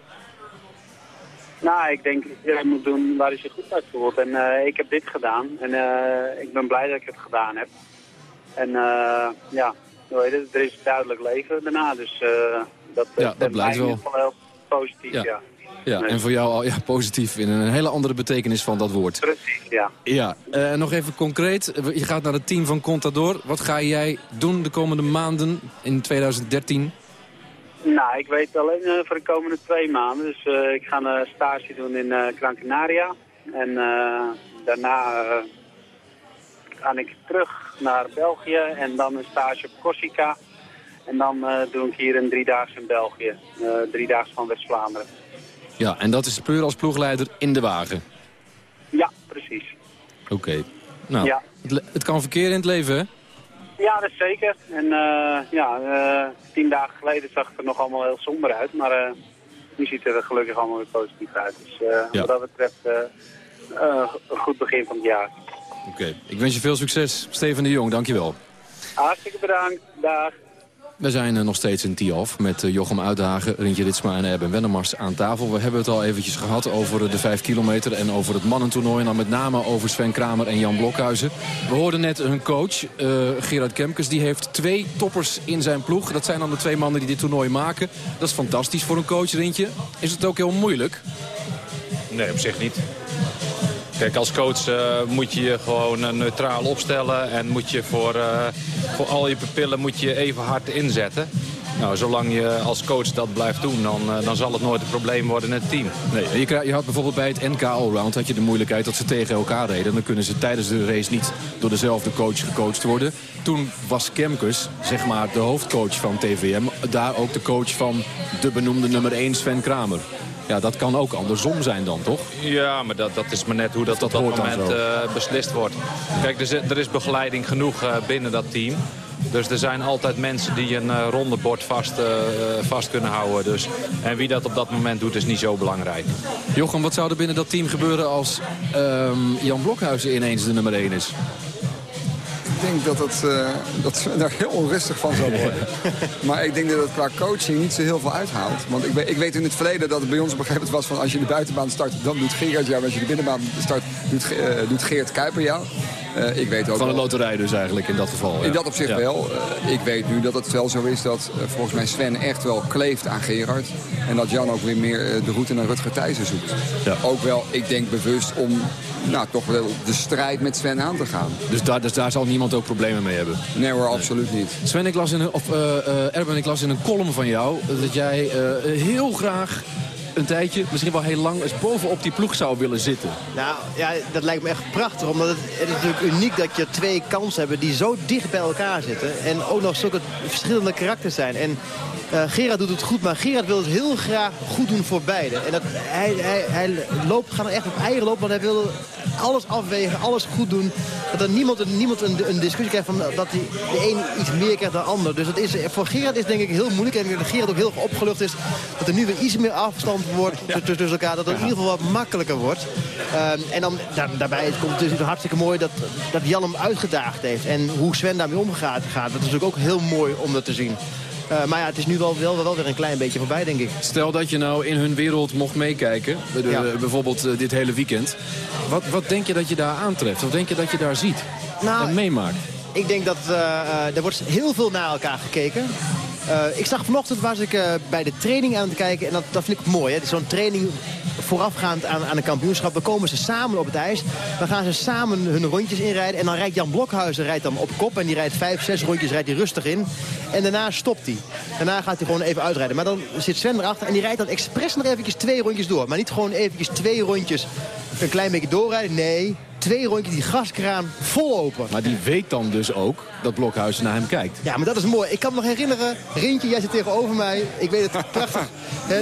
Nou, ik denk dat iedereen moet doen waar hij zich goed uit voelt. En eh, ik heb dit gedaan en eh, ik ben blij dat ik het gedaan heb. En eh, ja, het? er is een duidelijk leven daarna, dus dat, Ja, dat blijkt mij in wel. ieder geval heel positief, Ja. ja. En voor jou al ja, positief in een hele andere betekenis van dat woord. Precies, ja. Ja, nog even concreet. Je gaat naar het team van Contador. Wat ga jij doen de komende maanden in 2013? Nou, ik weet alleen eh, voor de komende twee maanden. Dus eh, ik ga een stage doen in eh Gran Canaria. En eh, daarna eh, ga ik terug naar België en dan een stage op Corsica. En dan eh, doe ik hier een driedaags in België. eh driedaags van West-Vlaanderen. Ja, en dat is puur als ploegleider in de wagen. Ja, precies. Oké. Nou, Ja. het, het kan verkeren in het leven, hè? Ja, dat is zeker. En eh, ja, eh, tien dagen geleden zag het er nog allemaal heel somber uit. Maar eh, nu ziet het er gelukkig allemaal weer positief uit. Dus Ja. wat dat betreft een goed begin van het jaar. Oké. Ik wens je veel succes. Steven de Jong, dankjewel. Hartstikke bedankt. Dag. We zijn eh, nog steeds in Tialf met eh, Jochem Uitdagen, Rintje Ritsma en Erben Wennemars aan tafel. We hebben het al eventjes gehad over eh, de 5 kilometer en over het mannentoernooi. En dan met name over Sven Kramer en Jan Blokhuizen. We hoorden net hun coach, Gerard Kemkes. Die heeft twee toppers in zijn ploeg. Dat zijn dan de twee mannen die dit toernooi maken. Dat is fantastisch voor een coach, Rintje. Is het ook heel moeilijk? Nee, op zich niet. Kijk, als coach uh, moet je je gewoon uh, neutraal opstellen... en moet je voor, uh, voor al je pupillen moet je even hard inzetten. Nou, zolang je als coach dat blijft doen, dan, dan zal het nooit een probleem worden in het team. Nee, je, je had bijvoorbeeld bij het NK Allround had je de moeilijkheid dat ze tegen elkaar reden. Dan kunnen ze tijdens de race niet door dezelfde coach gecoacht worden. Toen was Kemkes, zeg maar de hoofdcoach van TVM, daar ook de coach van de benoemde nummer 1 Sven Kramer. Ja, dat kan ook andersom zijn dan, toch? Ja, maar dat, dat is maar net hoe dat, dat op dat moment uh, beslist wordt. Kijk, er is, er is begeleiding genoeg uh, binnen dat team. Dus er zijn altijd mensen die een uh, rondebord vast, vast kunnen houden. Dus, en wie dat op dat moment doet, is niet zo belangrijk. Jochem, wat zou er binnen dat team gebeuren als um, Jan Blokhuizen ineens de nummer 1 is? Ik denk dat, het, uh, dat Sven daar heel onrustig van zou worden. maar ik denk dat het qua coaching niet zo heel veel uithaalt. Want ik weet, ik weet in het verleden dat het bij ons op een gegeven moment was van... als je de buitenbaan start, dan doet Gerard jou. Als je de binnenbaan start, doet, uh, doet Geert Kuiper jou. Uh, ik weet ook van een loterij dus eigenlijk in dat geval. In ja. dat opzicht ja. wel. Uh, ik weet nu dat het wel zo is dat uh, volgens mij Sven echt wel kleeft aan Gerard. En dat Jan ook weer meer de route naar Rutger Thijssen zoekt. Ja. Ook wel, ik denk bewust om nou, toch wel de strijd met Sven aan te gaan. Dus daar, dus daar zal niemand ook problemen mee hebben? Nee hoor, absoluut niet. Sven, ik las in een, of, Erben, ik las in een column van jou dat jij heel graag een tijdje, misschien wel heel lang, eens bovenop die ploeg zou willen zitten. Nou, ja, dat lijkt me echt prachtig. Omdat het, is natuurlijk uniek dat je twee kansen hebt die zo dicht bij elkaar zitten. En ook nog zulke verschillende karakters zijn. En uh, Gerard doet het goed, maar Gerard wil het heel graag goed doen voor beide. En dat, hij, hij, hij loopt, gaat er echt op eigen loop, want hij wil alles afwegen, alles goed doen. Dat er niemand, niemand een, een discussie krijgt van dat hij de een iets meer krijgt dan de ander. Dus dat is, voor Gerard is het denk ik heel moeilijk. En dat Gerard ook heel opgelucht is dat er nu weer iets meer afstand wordt ja. tussen elkaar. Dat het in ieder geval wat makkelijker wordt. Um, en dan daar, daarbij komt het dus hartstikke mooi dat, dat Jan hem uitgedaagd heeft. En hoe Sven daarmee omgaat gaat. Dat is natuurlijk ook heel mooi om dat te zien. Uh, maar ja, het is nu wel, wel, wel weer een klein beetje voorbij, denk ik. Stel dat je nou in hun wereld mocht meekijken. De, ja. Bijvoorbeeld uh, dit hele weekend. Wat, wat denk je dat je daar aantreft? Wat denk je dat je daar ziet nou, en meemaakt? Ik denk dat er wordt heel veel naar elkaar gekeken. Uh, ik zag vanochtend was ik uh, bij de training aan het kijken. En dat, dat vind ik mooi. Zo'n training voorafgaand aan, aan een kampioenschap. Dan komen ze samen op het ijs. Dan gaan ze samen hun rondjes inrijden. En dan rijdt Jan Blokhuizen rijdt dan op kop. En die rijdt vijf, zes rondjes rijdt hij rustig in. En daarna stopt hij. Daarna gaat hij gewoon even uitrijden. Maar dan zit Sven erachter. En die rijdt dan expres nog eventjes twee rondjes door. Maar niet gewoon eventjes twee rondjes een klein beetje doorrijden. Nee, twee rondjes die gaskraan vol open. Maar die weet dan dus ook dat Blokhuizen naar hem kijkt. Ja, maar dat is mooi. Ik kan me nog herinneren, Rintje, jij zit tegenover mij. Ik weet het prachtig.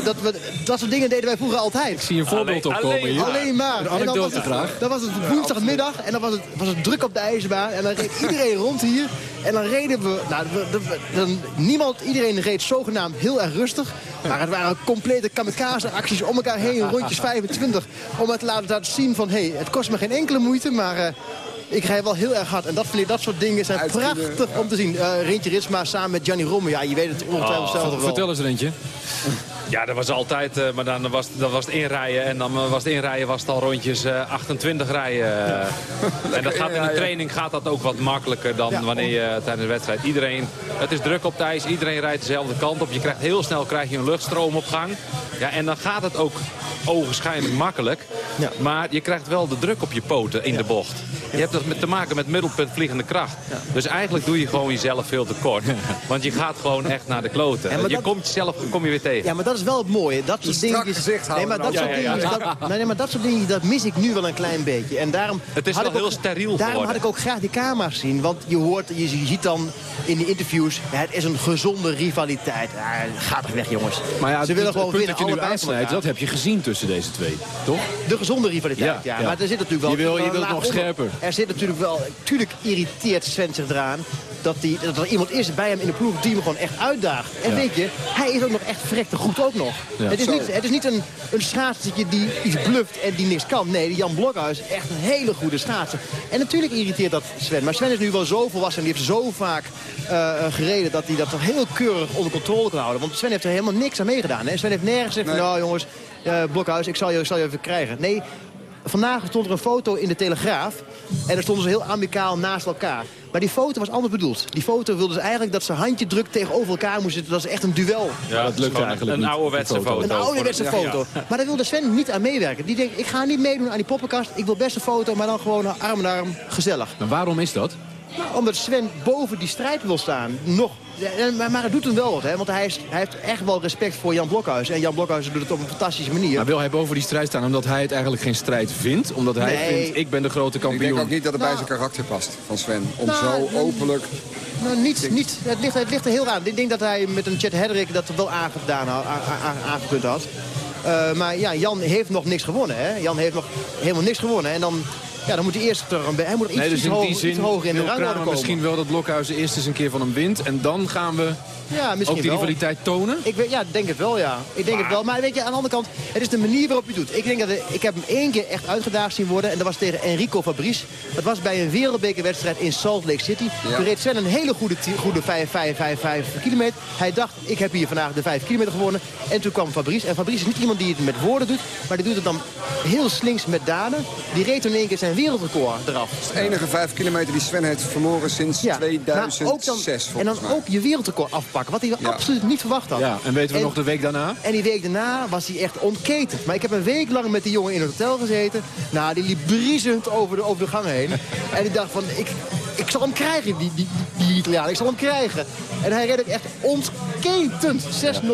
dat, we, dat soort dingen deden wij vroeger altijd. Ik zie een voorbeeld alleen, opkomen hier. Alleen maar. Een anekdote graag. Dan was het woensdagmiddag en dan was het, was het druk op de ijsbaan. En dan reed iedereen rond hier. En dan reden we... Nou, dan, niemand, iedereen reed zogenaamd heel erg rustig. Maar het waren complete kamikaze-acties om elkaar heen. Rondjes 25. Om het te laten zien van... Hé, hey, het kost me geen enkele moeite, maar... Uh, ik rij wel heel erg hard. En dat, vind ik, dat soort dingen zijn prachtig om te zien. Uh, Rintje Ritsma samen met Gianni Romme. Ja, je weet het ongetwijfeld zelf wel. Vertel eens, Rintje. Ja, dat was altijd, uh, maar dan was, dat was het inrijden. En dan was het inrijden was het al rondjes uh, 28 rijden. Ja. en dat gaat in de training gaat dat ook wat makkelijker dan ja, wanneer je tijdens de wedstrijd. Iedereen, het is druk op het ijs, iedereen rijdt dezelfde kant op. Je krijgt heel snel krijg je een luchtstroom op gang. Ja, en dan gaat het ook ogenschijnlijk makkelijk. Ja. Maar je krijgt wel de druk op je poten in de bocht. Je hebt dat met te maken met middelpunt vliegende kracht. Dus eigenlijk doe je gewoon jezelf veel te kort. Want je gaat gewoon echt naar de kloten. je dat... komt jezelf kom je weer tegen. Ja, maar dat is wel het mooie. Dat soort dingetjes. Nee, maar dat soort dingen. Dat, nee, maar dat soort dingen, dat mis ik nu wel een klein beetje. En daarom het is wel heel ook, steriel Daarom geworden. had ik ook graag die camera's zien. Want je hoort, je ziet dan in de interviews, ja, het is een gezonde rivaliteit. Ja, ga toch weg, jongens. Maar ja, Ze willen gewoon punt winnen. dat je nu aansnijdt, dat heb je gezien tussen deze twee, toch? De gezonde rivaliteit, ja. Ja, ja. Maar er zit natuurlijk wel... Je wil, je wil het nog onder. scherper. Er zit natuurlijk wel... Tuurlijk irriteert Sven zich eraan. dat, die, dat er iemand is bij hem in de ploeg die hem gewoon echt uitdaagt. En Ja. weet je, hij is ook nog echt verrekte goed ook nog. Ja. Het is niet, het is niet een, een schaatser die iets bluft en die niks kan. Nee, Jan Blokhuis is echt een hele goede schaatser. En natuurlijk irriteert dat Sven. Maar Sven is nu wel zo volwassen en die heeft zo vaak eh, eh, gereden... dat hij dat toch heel keurig onder controle kan houden. Want Sven heeft er helemaal niks aan meegedaan. Hè? Sven heeft nergens gezegd van, nou jongens, eh, Blokhuis, ik zal, je, ik zal je even krijgen. Nee, vandaag stond er een foto in de Telegraaf. En daar stonden ze heel amicaal naast elkaar. Maar die foto was anders bedoeld. Die foto wilde ze eigenlijk dat ze handje druk tegenover elkaar moesten zitten. Dat is echt een duel. Ja, dat lukt eigenlijk Een ouderwetse foto. Een ouderwetse Ja, foto. ja. Maar daar wilde Sven niet aan meewerken. Die denkt, ik ga niet meedoen aan die poppenkast. Ik wil best een foto, maar dan gewoon arm in arm gezellig. Maar waarom is dat? Omdat Sven boven die strijd wil staan. Nog. Maar, maar het doet hem wel wat, hè? want hij, is, hij heeft echt wel respect voor Jan Blokhuis. En Jan Blokhuis doet het op een fantastische manier. Maar wil hij boven die strijd staan omdat hij het eigenlijk geen strijd vindt? Omdat hij Nee. vindt, ik ben de grote Ik kampioen. denk ook niet dat het bij Nou. zijn karakter past van Sven. Om Nou, zo nou, openlijk... Nou, niet, niet. Het, ligt, het ligt er heel aan. Ik denk dat hij met een Chet Hedrick dat wel aangedaan had, aangekund had. Eh, maar ja, Jan heeft nog niks gewonnen. Hè? Jan heeft nog helemaal niks gewonnen. En dan, ja, dan moet hij eerst er een, hij moet iets, Nee, dus iets, in hoger, die zin iets hoger in de rangorde Kramer komen. misschien wel dat Blokhuis eerst eens een keer van hem wint. En dan gaan we Ja, misschien ook die wel. rivaliteit tonen. Ik weet, ja, ik denk het wel, ja. Ik denk het wel. Maar weet je, aan de andere kant, het is de manier waarop je het doet. Ik denk dat ik, ik heb hem één keer echt uitgedaagd zien worden. En dat was tegen Enrico Fabrice. Dat was bij een wereldbekerwedstrijd in Salt Lake City. Ja. Toen reed Sven een hele goede, goede 5, 5, 5, 5 kilometer. Hij dacht, ik heb hier vandaag de 5 kilometer gewonnen. En toen kwam Fabrice. En Fabrice is niet iemand die het met woorden doet. Maar die doet het dan heel slinks met daden. Die reed toen in één keer zijn wereldrecord eraf. Het is de enige vijf kilometer die Sven heeft verloren sinds Ja, 2006 maar ook dan, En dan mij. ook je wereldrecord afpakken. Wat hij Ja. absoluut niet verwacht had. Ja, en weten we nog de week daarna? En die week daarna was hij echt ontketend. Maar ik heb een week lang met die jongen in het hotel gezeten. Nou, die liep briesend over de, over de gang heen. en ik dacht van, ik, ik zal hem krijgen, die, die, die Italiaan. Ik zal hem krijgen. En hij ook echt ontketend. 6-0-3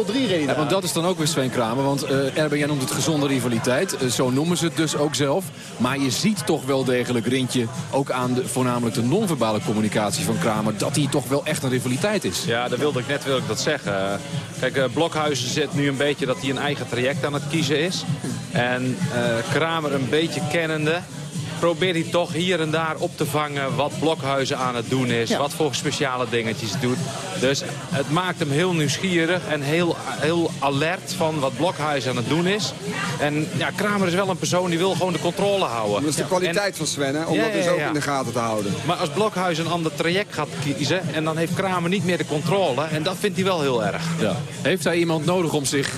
reed hij Ja, want dat is dan ook weer Sven Kramer. Want eh Erben, jij noemt het gezonde rivaliteit. Eh, zo noemen ze het dus ook zelf. Maar je ziet toch wel degelijk, Rintje, ook aan de, voornamelijk de non-verbale communicatie van Kramer... dat hij toch wel echt een rivaliteit is. Ja, dat wilde ik net wil ik dat zeggen. Kijk, eh, Blokhuizen zit nu een beetje dat hij een eigen traject aan het kiezen is. En eh, Kramer een beetje kennende probeert hij toch hier en daar op te vangen wat Blokhuizen aan het doen is. Ja. Wat voor speciale dingetjes hij doet. Dus het maakt hem heel nieuwsgierig en heel, heel alert van wat Blokhuizen aan het doen is. En ja, Kramer is wel een persoon die wil gewoon de controle houden. Dat is de kwaliteit van Sven, hè? om Ja, dat dus ook ja. in de gaten te houden. Maar als Blokhuis een ander traject gaat kiezen... en dan heeft Kramer niet meer de controle. En dat vindt hij wel heel erg. Ja. Heeft hij iemand nodig om zich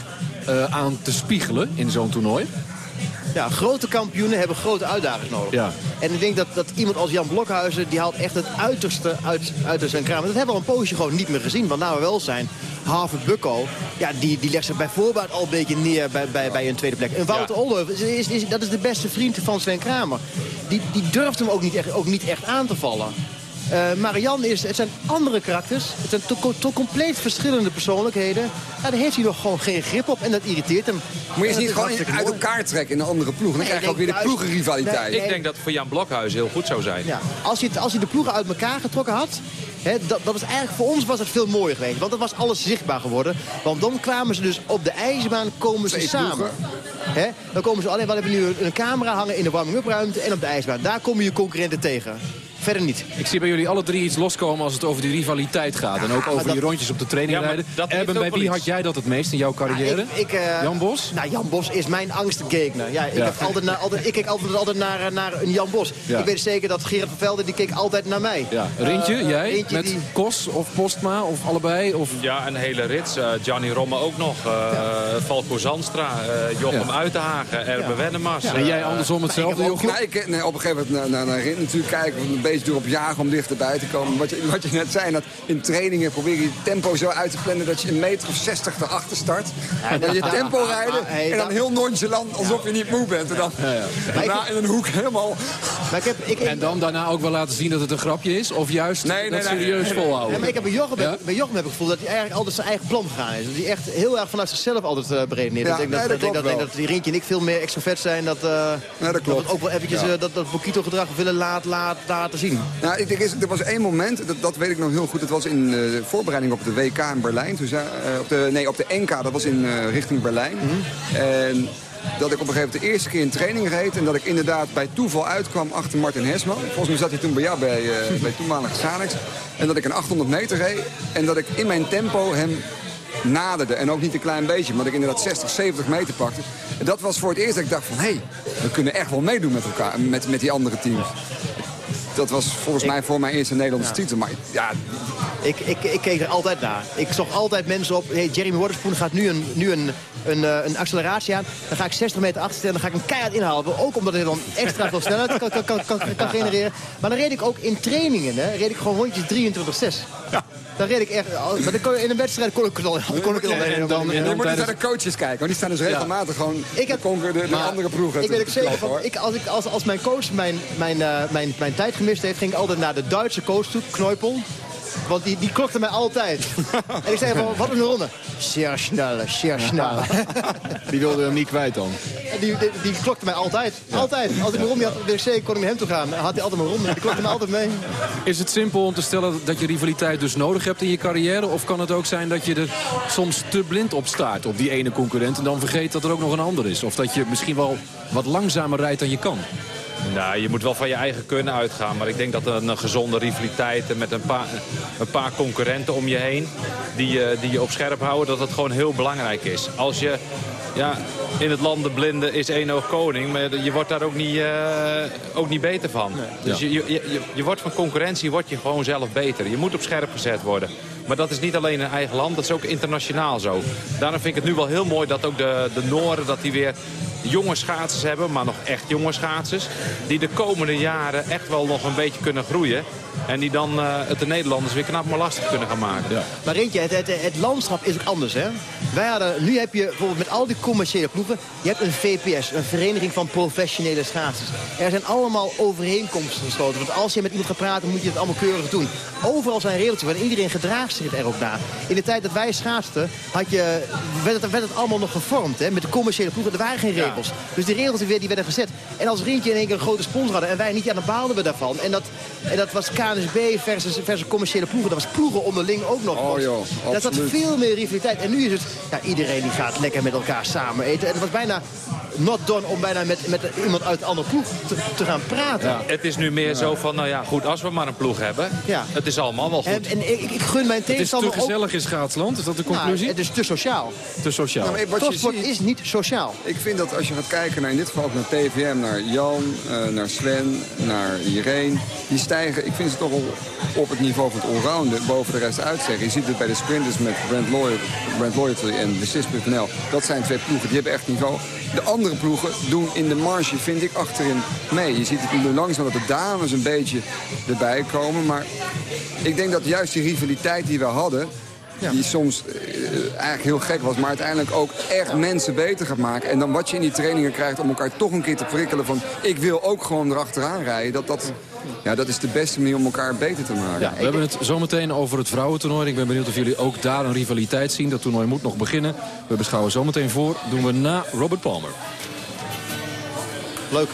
eh, aan te spiegelen in zo'n toernooi? Ja, grote kampioenen hebben grote uitdagers nodig. Ja. En ik denk dat, dat iemand als Jan Blokhuizen... die haalt echt het uiterste uit, uit zijn kraam. Dat hebben we al een poosje gewoon niet meer gezien. Want nou we wel zijn, Harvard Bucko... Ja, die, die legt zich bij voorbaat al een beetje neer bij, bij, bij een tweede plek. En Wouter Ja. Oldhoff, is, is, is- dat is de beste vriend van Sven Kramer. Die, die durft hem ook niet echt, ook niet echt aan te vallen. Eh maar Jan is, het zijn andere karakters. Het zijn to- to- compleet verschillende persoonlijkheden. Ja, daar heeft hij nog gewoon geen grip op. En dat irriteert hem. Moet je dat niet gewoon uit mooi. elkaar trekken in een andere ploeg. Dan Nee, krijg je ook weer de ploegenrivaliteit. Nee, Ik denk dat het voor Jan Blokhuis heel goed zou zijn. Ja, als je, het- als je de ploegen uit elkaar getrokken had... Hè, dat, dat was eigenlijk, voor ons was het veel mooier geweest. Want dan was alles zichtbaar geworden. Want dan kwamen ze dus op de ijsbaan komen ze Twee samen. dan komen ze alleen, we hebben nu een, een camera hangen in de warming-up ruimte en op de ijsbaan. Daar kom je je concurrenten tegen. Verder niet. Ik zie bij jullie alle drie iets loskomen als het over die rivaliteit gaat. en ook maar over dat- die rondjes op de training Ja, rijden. ook bij wie iets. had jij dat het meest in jouw carrière? ik, ik, eh, Jan Bos? Nou, Jan Bos is mijn angstgegner. Ja, ik, Ja. heb altijd naar, altijd, ik kijk altijd, altijd naar, eh, naar een Jan Bos. Ja. Ik weet zeker dat Gerard van Velden, die keek altijd naar mij. Ja. Rintje, Eh, jij? Rintje met die- Kos of Postma of allebei? Of... Ja, een hele rits. Eh Gianni Romme ook nog. eh Falco Zandstra, eh, Jochem Ja. Uitenhagen, Erbe Wennemars. en jij eh, andersom hetzelfde, Jochem? kijken, nee, op een gegeven moment naar, naar, naar Rint natuurlijk kijken. Een beetje erop jagen om dichterbij te komen. Wat je, wat je net zei, dat in trainingen probeer je het tempo zo uit te plannen... dat je een meter of 60 erachter start. En dan je tempo rijden maar- hey, en dan dat- heel nonchalant alsof je niet moe bent. En dan daarna in een hoek helemaal... Maar ik heb, ik, En dan daarna ook wel laten zien dat het een grapje is? Of juist Nee, nee, dat nee, serieus nee, nee. volhouden? Maar ik heb bij Jochem, Ja? bij Jochem heb ik het gevoel dat hij eigenlijk altijd zijn eigen plan gegaan is. Dat hij echt heel erg vanuit zichzelf altijd uh, beredeneert. Ja, ik denk dat, dat ik denk dat, Rintje en ik veel meer extrovert zijn. Dat, eh Ja, dat ook wel eventjes Ja. eh, dat, dat Bokito-gedrag willen laten, laten, laten zien. Nou, ik denk, is- er was één moment, dat, dat weet ik nog heel goed. Dat was in eh, de voorbereiding op de WK in Berlijn. Toen zei, eh, op de, nee, op de NK, dat was in eh, richting Berlijn. En dat ik op een gegeven moment de eerste keer in training reed... en dat ik inderdaad bij toeval uitkwam achter Martin Hesman. Volgens mij zat hij toen bij jou bij, uh, bij toenmalige. En dat ik een 800 meter reed en dat ik in mijn tempo hem naderde. En ook niet een klein beetje, maar dat ik inderdaad 60, 70 meter pakte. En dat was voor het eerst dat ik dacht van... hé, hey, we kunnen echt wel meedoen met elkaar, met, met die andere teams. Dat was volgens mij voor mijn eerste Nederlandse titel. Maar ja, Ik, ik, ik keek er altijd naar. Ik zocht altijd mensen op. Hey, Jeremy Waterspoon gaat nu, een, nu een, een, eh, een acceleratie aan. Dan ga ik 60 meter achter staan. Dan ga ik hem keihard inhalen. Ook omdat hij dan extra veel snelheid kan, kan, kan, kan, kan genereren. Maar dan reed ik ook in trainingen. Hè, reed ik gewoon rondjes 23-6. Ja. Dan reed ik echt... al- Maar dan kon, in een wedstrijd kon ik het al. Kon ik het al en dan, je moet eens naar de coaches kijken. Want die staan dus regelmatig gewoon Ik heb- de, de, de Maar andere ploegen Ik weet ook zeker van, ik, als, ik, als, als mijn coach mijn, mijn, eh, mijn, mijn tijd gemist heeft, ging ik altijd naar de Duitse coach toe, Kneupel. Want die, die klokte mij altijd. en ik zei van, wat een ronde. Zeer snel, zeer snel. Die wilde hem niet kwijt dan. En die, die, die klokte mij altijd. Altijd. Als ik mijn ronde had op de wc, kon ik naar hem toe gaan. Dan had hij altijd mijn ronde. Die klokte mij altijd mee. Is het simpel om te stellen dat je rivaliteit dus nodig hebt in je carrière? Of kan het ook zijn dat je er soms te blind op staat op die ene concurrent... en dan vergeet dat er ook nog een ander is? Of dat je misschien wel wat langzamer rijdt dan je kan? Nou, je moet wel van je eigen kunnen uitgaan. Maar ik denk dat een, gezonde rivaliteit met een paar, een paar concurrenten om je heen... Die, je- die je op scherp houden, dat dat gewoon heel belangrijk is. Als je... Ja, in het land de blinde is één oog koning. Maar je wordt daar ook niet, eh, ook niet beter van. Dus Ja. je, je, je, je wordt van concurrentie word je gewoon zelf beter. Je moet op scherp gezet worden. Maar dat is niet alleen in eigen land, dat is ook internationaal zo. Daarom vind ik het nu wel heel mooi dat ook de, de Noorden... dat die weer jonge schaatsers hebben, maar nog echt jonge schaatsers... die de komende jaren echt wel nog een beetje kunnen groeien. En die dan eh, het de Nederlanders weer knap maar lastig kunnen gaan maken. Maar Rintje, het, het, het landschap is ook anders, hè? Wij hadden, nu heb je bijvoorbeeld met al die commerciële ploegen... je hebt een VPS, een vereniging van professionele schaatsers. Er zijn allemaal overeenkomsten gesloten. Want als je met iemand gaat praten, moet je het allemaal keurig doen. Overal zijn regeltjes, want iedereen gedraagt zich er ook naar. In de tijd dat wij schaatsten, had je, werd, het, werd het allemaal nog gevormd, hè? Met de commerciële ploegen, er waren geen regels. Dus die regels die werden- die werden gezet. En als Rintje in één keer een grote sponsor hadden en wij niet, ja, dan baalden we daarvan. En dat, en dat was KNSB versus, versus commerciële ploegen. Dat was ploegen onderling ook nog. Oh, joh, Dat had veel meer rivaliteit. En nu is het, ja, iedereen die gaat lekker met elkaar samen eten. En het was bijna not done om bijna met, met iemand uit een andere ploeg te, te gaan praten. Het is nu meer zo van, nou ja, goed, als we maar een ploeg hebben... Ja. het is allemaal wel goed. En, en ik, ik gun mijn Het is te tegenstander ook... gezellig in schaatsland, is dat de Nou, conclusie? het is te sociaal. Te sociaal. Ja, maar wat je Topsport ziet- is niet sociaal. Ik vind dat als je gaat kijken naar in dit geval ook naar TVM, naar Jan, eh, naar Sven, naar Irene. Die stijgen, ik vind ze toch al op het niveau van het allrounden boven de rest uitstegen. Je ziet het bij de sprinters met Brent, Brent Loyalty en de Sis.nl. Dat zijn twee ploegen, die hebben echt niveau. De andere ploegen doen in de marge, vind ik, achterin mee. Je ziet het nu langzaam dat de dames een beetje erbij komen. Maar ik denk dat juist die rivaliteit die we hadden... Die soms eh, eigenlijk heel gek was, maar uiteindelijk ook echt mensen beter gaat maken. En dan wat je in die trainingen krijgt om elkaar toch een keer te prikkelen van... ik wil ook gewoon erachteraan rijden. Dat, dat, ja, dat is de beste manier om elkaar beter te maken. Ja, we hebben het zometeen over het vrouwentoernooi. Ik ben benieuwd of jullie ook daar een rivaliteit zien. Dat toernooi moet nog beginnen. We beschouwen zometeen voor. Doen we na Robert Palmer. Leuk.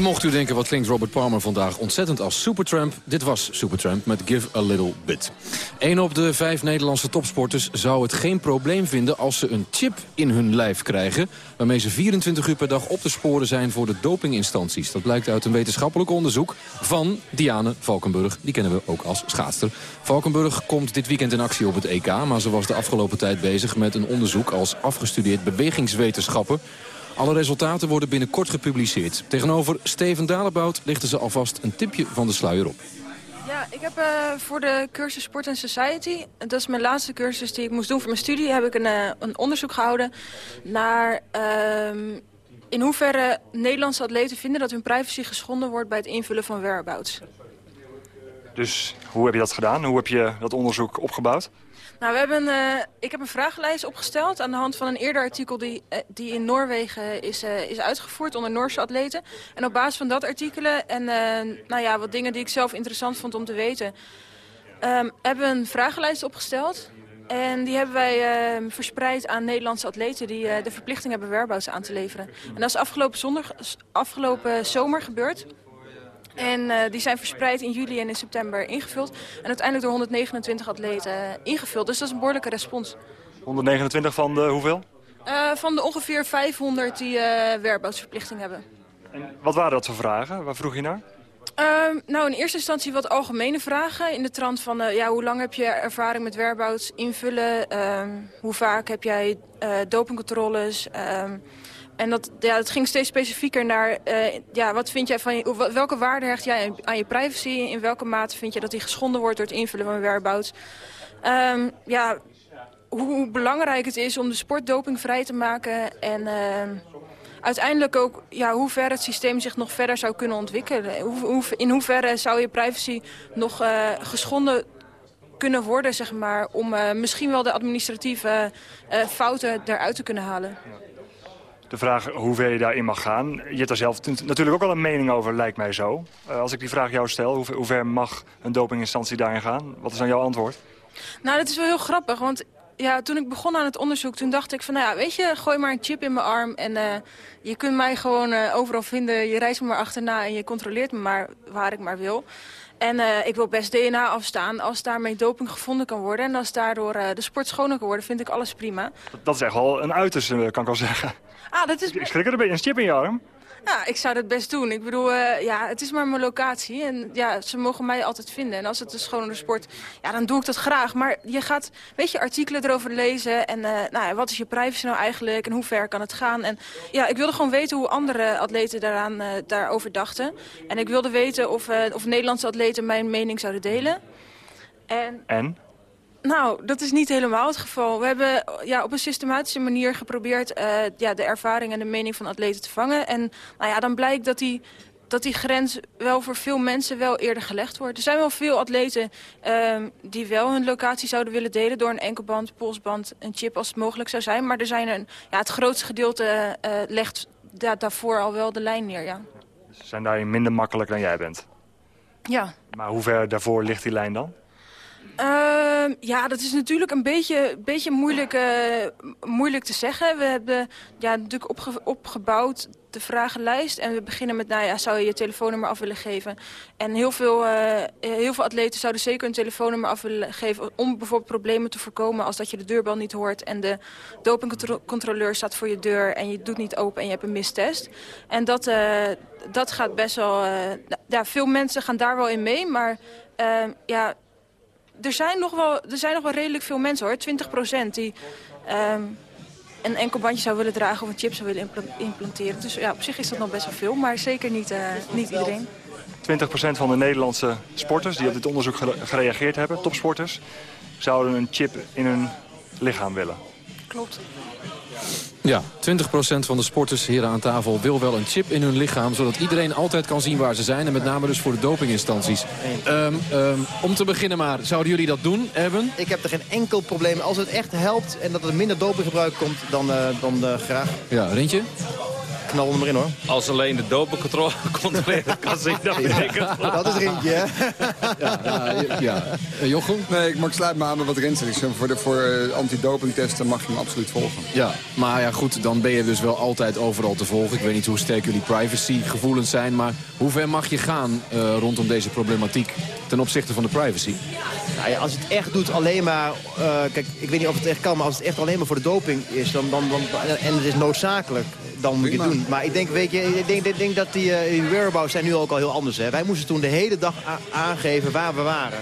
En mocht u denken, wat klinkt Robert Palmer vandaag ontzettend als Supertramp? Dit was Supertramp met Give a Little Bit. Eén op de vijf Nederlandse topsporters zou het geen probleem vinden... als ze een chip in hun lijf krijgen... waarmee ze 24 uur per dag op te sporen zijn voor de dopinginstanties. Dat blijkt uit een wetenschappelijk onderzoek van Diane Valkenburg. Die kennen we ook als schaatster. Valkenburg komt dit weekend in actie op het EK... maar ze was de afgelopen tijd bezig met een onderzoek... als afgestudeerd bewegingswetenschapper... Alle resultaten worden binnenkort gepubliceerd. Tegenover Steven Dalebout lichten ze alvast een tipje van de sluier op. Ja, ik heb eh, voor de cursus Sport and Society, dat is mijn laatste cursus die ik moest doen voor mijn studie, heb ik een, eh, een onderzoek gehouden naar ehm, in hoeverre Nederlandse atleten vinden dat hun privacy geschonden wordt bij het invullen van whereabouts. Dus hoe heb je dat gedaan? Hoe heb je dat onderzoek opgebouwd? Nou, we hebben, eh, ik heb een vragenlijst opgesteld aan de hand van een eerder artikel die, eh, die in Noorwegen is, eh, is uitgevoerd onder Noorse atleten. En op basis van dat artikelen en nou ja, wat dingen die ik zelf interessant vond om te weten, ehm, hebben we een vragenlijst opgesteld. En die hebben wij ehm, verspreid aan Nederlandse atleten die de verplichting hebben whereabouts aan te leveren. En dat is afgelopen, afgelopen zomer gebeurd. En eh, die zijn verspreid in juli en in september ingevuld. En uiteindelijk door 129 atleten eh, ingevuld. Dus dat is een behoorlijke respons. 129 van de hoeveel? Eh, van de ongeveer 500 die uh, whereaboutsverplichting hebben. En wat waren dat voor vragen? Waar vroeg je naar? Ehm, nou, in eerste instantie wat algemene vragen. In de trant van eh, ja, hoe lang heb je ervaring met whereabouts invullen? Ehm, hoe vaak heb jij eh, dopingcontroles? En dat, ja, dat ging steeds specifieker naar eh, ja, wat vind jij van je, welke waarde hecht jij aan- je privacy? In welke mate vind je dat die geschonden wordt door het invullen van whereabouts? Ehm, ja, hoe, belangrijk het is om de sport dopingvrij te maken. En ehm, uiteindelijk ook ja, hoe ver het systeem zich nog verder zou kunnen ontwikkelen. Hoe, in hoeverre zou je privacy nog eh, geschonden kunnen worden, zeg maar, om eh, misschien wel de administratieve fouten eruit te kunnen halen. De vraag hoe ver je daarin mag gaan. Je hebt daar zelf natuurlijk ook wel een mening over, lijkt mij zo. Eh, als ik die vraag jou stel, hoe ver, hoe ver mag een dopinginstantie daarin gaan? Wat is dan jouw antwoord? Nou, dat is wel heel grappig, want ja, toen ik begon aan het onderzoek, toen dacht ik van, nou ja, weet je, gooi maar een chip in mijn arm en eh, je kunt mij gewoon eh, overal vinden. Je reist me maar achterna en je controleert me maar waar ik maar wil. En ik wil best DNA afstaan als daarmee doping gevonden kan worden. En als daardoor de sport schoner kan worden, vind ik alles prima. Dat, dat is echt wel een uiterste, kan ik wel zeggen. Ah, dat is... Ik schrik er een beetje, een chip in je arm. Ja, ik zou dat best doen. Ik bedoel, eh, ja, het is maar mijn locatie. En ja, ze mogen mij altijd vinden. En als het een schonere sport, ja, dan doe ik dat graag. Maar je gaat, weet je, artikelen erover lezen. En eh, nou wat is je privacy nou eigenlijk? En hoe ver kan het gaan? En ja, ik wilde gewoon weten hoe andere atleten daaraan, eh, daarover dachten. En ik wilde weten of, of Nederlandse atleten mijn mening zouden delen. En En? Nou, dat is niet helemaal het geval. We hebben ja, op een systematische manier geprobeerd eh, ja, de ervaring en de mening van atleten te vangen. En nou ja, dan blijkt dat die, dat die grens wel voor veel mensen wel eerder gelegd wordt. Er zijn wel veel atleten ehm, die wel hun locatie zouden willen delen... door een enkelband, polsband, een chip als het mogelijk zou zijn. Maar er zijn een, ja, het grootste gedeelte eh, legt da- daarvoor al wel de lijn neer, ja. Ze zijn daarin minder makkelijk dan jij bent. Ja. Maar hoe ver daarvoor ligt die lijn dan? Ehm, ja, dat is natuurlijk een beetje, beetje moeilijk, eh, moeilijk te zeggen. We hebben ja, natuurlijk opge- opgebouwd de vragenlijst. En we beginnen met, nou ja, zou je je telefoonnummer af willen geven? En heel veel, eh, heel veel atleten zouden zeker een telefoonnummer af willen geven... om bijvoorbeeld problemen te voorkomen als dat je de deurbel niet hoort... en de dopingcontroleur staat voor je deur en je doet niet open en je hebt een mistest. En dat, eh, dat gaat best wel... eh, ja, veel mensen gaan daar wel in mee, maar... eh, ja, er zijn, nog wel, er zijn nog wel redelijk veel mensen hoor, 20% die ehm, een enkel bandje zou willen dragen of een chip zou willen impla- implanteren. Dus ja, op zich is dat nog best wel veel, maar zeker niet, eh, niet iedereen. 20% van de Nederlandse sporters die op dit onderzoek gere- gereageerd hebben, topsporters, zouden een chip in hun lichaam willen. Klopt. Ja, 20% van de sporters hier aan tafel wil wel een chip in hun lichaam... zodat iedereen altijd kan zien waar ze zijn. En met name dus voor de dopinginstanties. Ehm, ehm, om te beginnen maar, zouden jullie dat doen, Eben? Ik heb er geen enkel probleem. Als het echt helpt en dat er minder dopinggebruik komt, dan, eh, dan eh, graag. Ja, Rintje? Knal hem erin hoor. Als alleen de dopingcontrole controleren kan het goed. Dat is Rintje, hè? Ja, ja. Eh, Jochem? Nee, ik mag sluit me aan met wat Rens zegt. Voor, de, voor eh, antidopingtesten mag je hem absoluut volgen. Ja, maar ja goed, dan ben je dus wel altijd overal te volgen. Ik weet niet hoe sterk jullie privacygevoelens zijn... maar hoe ver mag je gaan eh, rondom deze problematiek ten opzichte van de privacy? Nou ja, als je het echt doet alleen maar... eh, kijk, ik weet niet of het echt kan, maar als het echt alleen maar voor de doping is... Dan, dan, dan, en het is noodzakelijk, dan moet je het doen. Maar ik denk, weet je, ik denk, ik denk dat die, eh, die whereabouts zijn nu ook al heel anders. Hè. Wij moesten toen de hele dag aangeven waar we waren.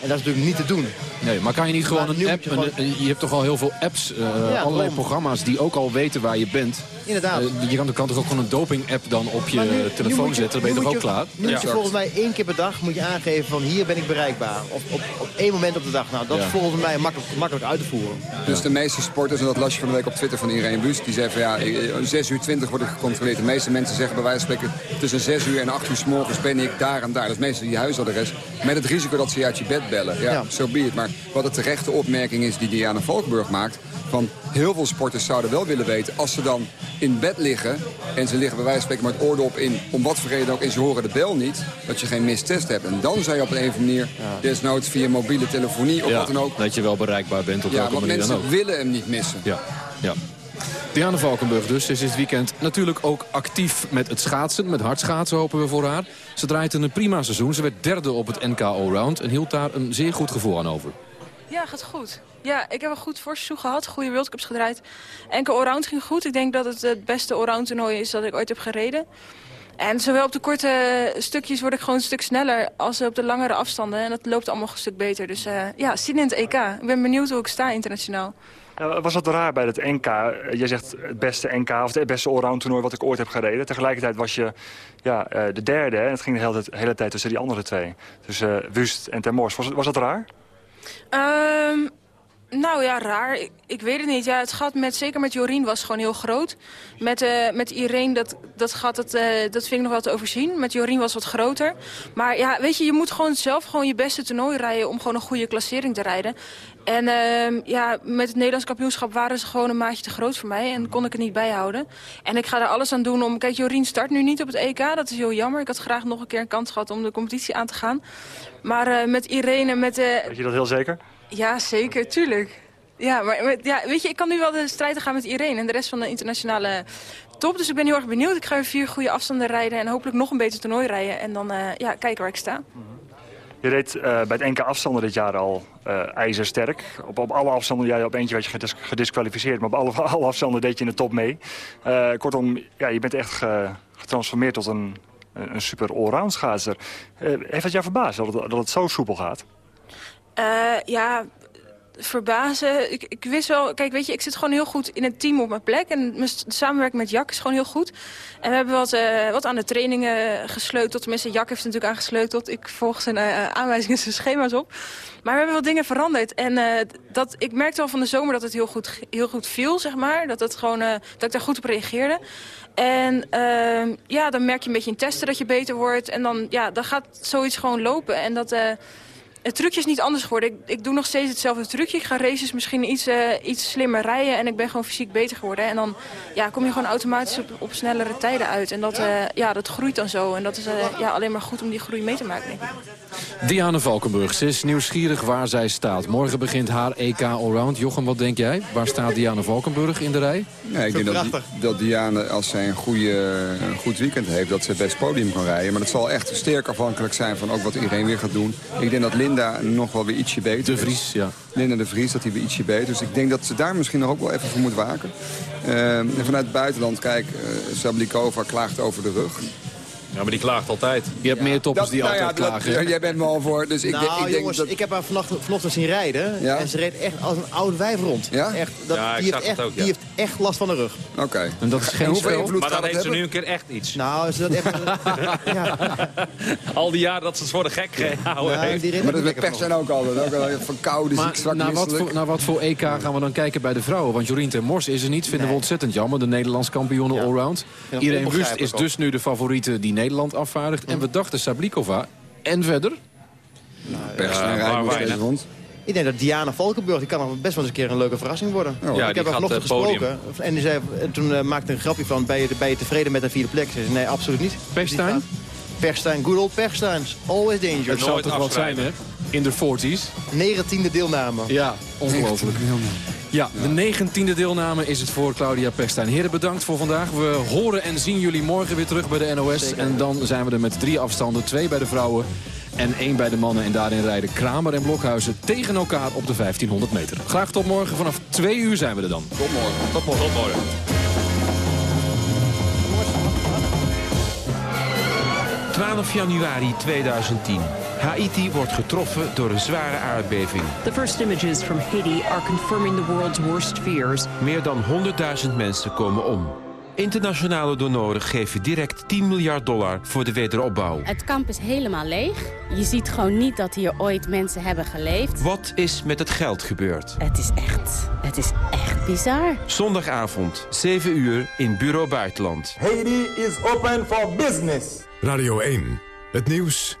En dat is natuurlijk niet te doen. Nee, maar kan je niet gewoon een app... je gewoon- een- een- je hebt toch al heel veel apps, eh, Ja, allerlei programma's... die ook al weten waar je bent. Inderdaad. Eh, je kan, kan toch ook gewoon een doping-app dan op je nu- telefoon je- zetten? Dan ben je toch ook klaar? Nu moet je volgens mij één keer per dag moet je aangeven van hier ben ik bereikbaar. Of op, op één moment op de dag. Nou, dat Ja. is volgens mij makkelijk, makkelijk uit te voeren. Dus de meeste sporters, en dat las je van de week op Twitter van Irene Wust... die zei van ja, eh, om 6 uur 20 word ik gecontroleerd. De meeste mensen zeggen bij wijze van spreken... tussen 6 uur en 8 uur s morgens ben ik daar en daar. Dat is meestal je huisadres. Met het risico dat ze je uit je bed bellen. Ja, zo be it. Maar wat het terechte opmerking is die Diana Valkenburg maakt... van heel veel sporters zouden wel willen weten... als ze dan in bed liggen en ze liggen bij wijze van spreken met oordop in... om wat voor reden ook en ze horen de bel niet... dat je geen mistest hebt. En dan zou je op een of andere manier... desnoods via mobiele telefonie of Ja, wat dan ook... Dat je wel bereikbaar bent op Ja, welke want manier dan mensen ook. willen hem niet missen. Ja, ja. Diana Valkenburg dus is dit weekend natuurlijk ook actief met het schaatsen. Met hardschaatsen hopen we voor haar. Ze draait een prima seizoen. Ze werd derde op het NK Allround en hield daar een zeer goed gevoel aan over. Ja, gaat goed. Ja, ik heb een goed voorseizoen gehad. Goede World Cups gedraaid. Enkel allround ging goed. Ik denk dat het het beste allround toernooi is dat ik ooit heb gereden. En zowel op de korte stukjes word ik gewoon een stuk sneller als op de langere afstanden. En dat loopt allemaal een stuk beter. Dus eh, ja, zin in het EK. Ik ben benieuwd hoe ik sta internationaal. Ja, was dat raar bij het NK? Eh, Jij zegt het beste NK of het beste allround toernooi wat ik ooit heb gereden. Tegelijkertijd was je ja, eh, de derde en het ging de hele, tijd- tussen die andere twee. Tussen eh, Wust en Ter Mors. Was, was dat raar? Ehm, nou ja, raar. Ik, weet het niet. Ja, het gat met, zeker met Jorien was gewoon heel groot. Met, eh, met Irene, dat, dat gat, dat, eh, dat vind ik nog wel te overzien. Met Jorien was wat groter. Maar ja, weet je, je moet gewoon zelf gewoon je beste toernooi rijden... om gewoon een goede klassering te rijden. En ehm, ja, met het Nederlands kampioenschap waren ze gewoon een maatje te groot voor mij. En kon ik het niet bijhouden. En ik ga er alles aan doen om... Kijk, Jorien start nu niet op het EK. Dat is heel jammer. Ik had graag nog een keer een kans gehad om de competitie aan te gaan. Maar eh, met Irene, met... eh, Weet je dat heel zeker? ja, zeker, tuurlijk. Ja, maar met- ja, weet je, ik kan nu wel de strijd gaan met Irene en de rest van de internationale top. Dus ik ben heel erg benieuwd. Ik ga weer vier goede afstanden rijden en hopelijk nog een beter toernooi rijden. En dan eh, ja, kijken waar ik sta. Je reed eh, bij het NK afstanden dit jaar al eh ijzersterk. Op, op alle afstanden, ja, op eentje werd je gedis- gedisqualificeerd, maar op alle, alle afstanden deed je in de top mee. Eh, kortom, ja, je bent echt ge- getransformeerd tot een, een super allround schaatser. Heeft het jou verbaasd dat het, dat het zo soepel gaat? Ja, verbazen. Ik, ik wist wel, kijk, weet je, ik zit gewoon heel goed in het team op mijn plek. En s- samenwerking met Jack is gewoon heel goed. En we hebben wat, eh, wat aan de trainingen gesleuteld. Tenminste, Jack heeft natuurlijk aan gesleuteld. Ik volg zijn eh, aanwijzingen, zijn schema's op. Maar we hebben wat dingen veranderd. En eh, dat, ik merkte al van de zomer dat het heel goed, heel goed viel, zeg maar. Dat, het gewoon, dat ik daar goed op reageerde. En ehm, ja, dan merk je een beetje in testen dat je beter wordt. En dan, ja, dan gaat zoiets gewoon lopen. En dat... het trucje is niet anders geworden. Ik, ik doe nog steeds hetzelfde trucje. Ik ga races misschien iets, eh, iets slimmer rijden. En ik ben gewoon fysiek beter geworden. En dan ja, kom je gewoon automatisch op, op snellere tijden uit. En dat, eh, ja, dat groeit dan zo. En dat is eh, ja, alleen maar goed om die groei mee te maken, denk ik. Diane Valkenburg, ze is nieuwsgierig waar zij staat. Morgen begint haar EK Allround. Jochem, wat denk jij? Waar staat Diane Valkenburg in de rij? Nee, ik denk dat, dat Diane, als zij een, goede, een goed weekend heeft, dat ze het best podium kan rijden. Maar dat zal echt sterk afhankelijk zijn van ook wat iedereen weer gaat doen. Ik denk dat Linda nog wel weer ietsje beter De Vries, ja. Linda de Vries, dat hij weer ietsje beter. Dus ik denk dat ze daar misschien nog ook wel even voor moet waken. Eh, en vanuit het buitenland, kijk, eh Sablikova klaagt over de rug. Ja, maar die klaagt altijd. Je hebt meer toppers die nou ja, altijd dat- klagen. Jij bent me al voor, dus ik, nou, denk- ik denk jongens, dat... ik heb haar vanochtend, vanochtend zien rijden. Ja? En ze reed echt als een oud wijf rond. Ja? Echt, dat, Ja, ik die, zag heeft het echt, ook, ja. die heeft echt last van de rug. Oké. En dat is geen hoeveel spel. invloed Maar dan heeft ze hebben? nu een keer echt iets. Nou, is dat echt... ja, Al die jaren dat ze het voor de gek gehouden ja, heeft. Maar dat met pech zijn ook altijd. Ook al verkouden, ziek, Maar zwak, naar wat, voor, naar wat voor EK gaan we dan kijken bij de vrouwen? Want Jorien ten Mors is er niet. Vinden we ontzettend jammer. De Nederlands kampioene allround. Ja, Irene Wust onbegrijpelijk is dus nu de favoriete die Nederland afvaardigt. En we dachten Sablikova. En verder? Pech Ja, rond. Ik denk dat Diana Valkenburg, die kan nog best wel eens een keer een leuke verrassing worden. Ja, ik heb haar vanochtend eh, gesproken. En, die zei, en toen eh, maakte een grapje van, ben je, ben je tevreden met een vierde plek? Ze zei, nee, absoluut niet. Pechstein? Pechstein, good old. Always dangerous. Het zou toch wat zijn, hè? In de 40s. Negentiende deelname. Ja, ongelooflijk. Ja, de negentiende deelname is het voor Claudia Pechstein. Heren, bedankt voor vandaag. We horen en zien jullie morgen weer terug bij de NOS. En dan zijn we er met drie afstanden. Twee bij de vrouwen en één bij de mannen. En daarin rijden Kramer en Blokhuizen tegen elkaar op de 1500 meter. Graag tot morgen. Vanaf twee uur zijn we er dan. Tot morgen. Tot morgen. Tot morgen. 12 januari 2010. Haiti wordt getroffen door een zware aardbeving. The first images from Haiti are confirming the world's worst fears. Meer dan 100.000 mensen komen om. Internationale donoren geven direct 10 miljard dollar voor de wederopbouw. Het kamp is helemaal leeg. Je ziet gewoon niet dat hier ooit mensen hebben geleefd. Wat is met het geld gebeurd? Het is echt, het is echt bizar. Zondagavond, 7 uur in Bureau Buitenland. Haiti is open for business. Radio 1, het nieuws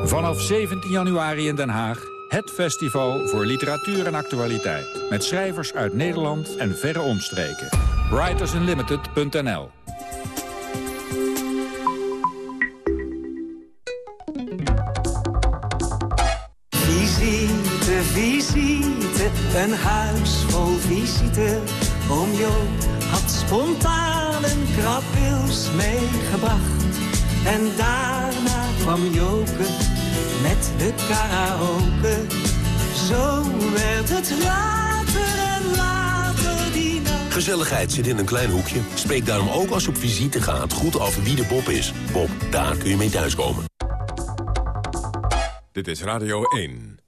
Vanaf 17 januari in Den Haag het festival voor literatuur en actualiteit. Met schrijvers uit Nederland en verre omstreken. Writersunlimited.nl Visite, visite, een huis vol visite. Oom Jo had spontaan een krabwils meegebracht. En daarna kwam Joke met de karaoke. Zo werd het later en later die nacht. Gezelligheid zit in een klein hoekje. Spreek daarom ook als je op visite gaat goed af wie de Bob is. Bob, daar kun je mee thuiskomen. Dit is Radio 1.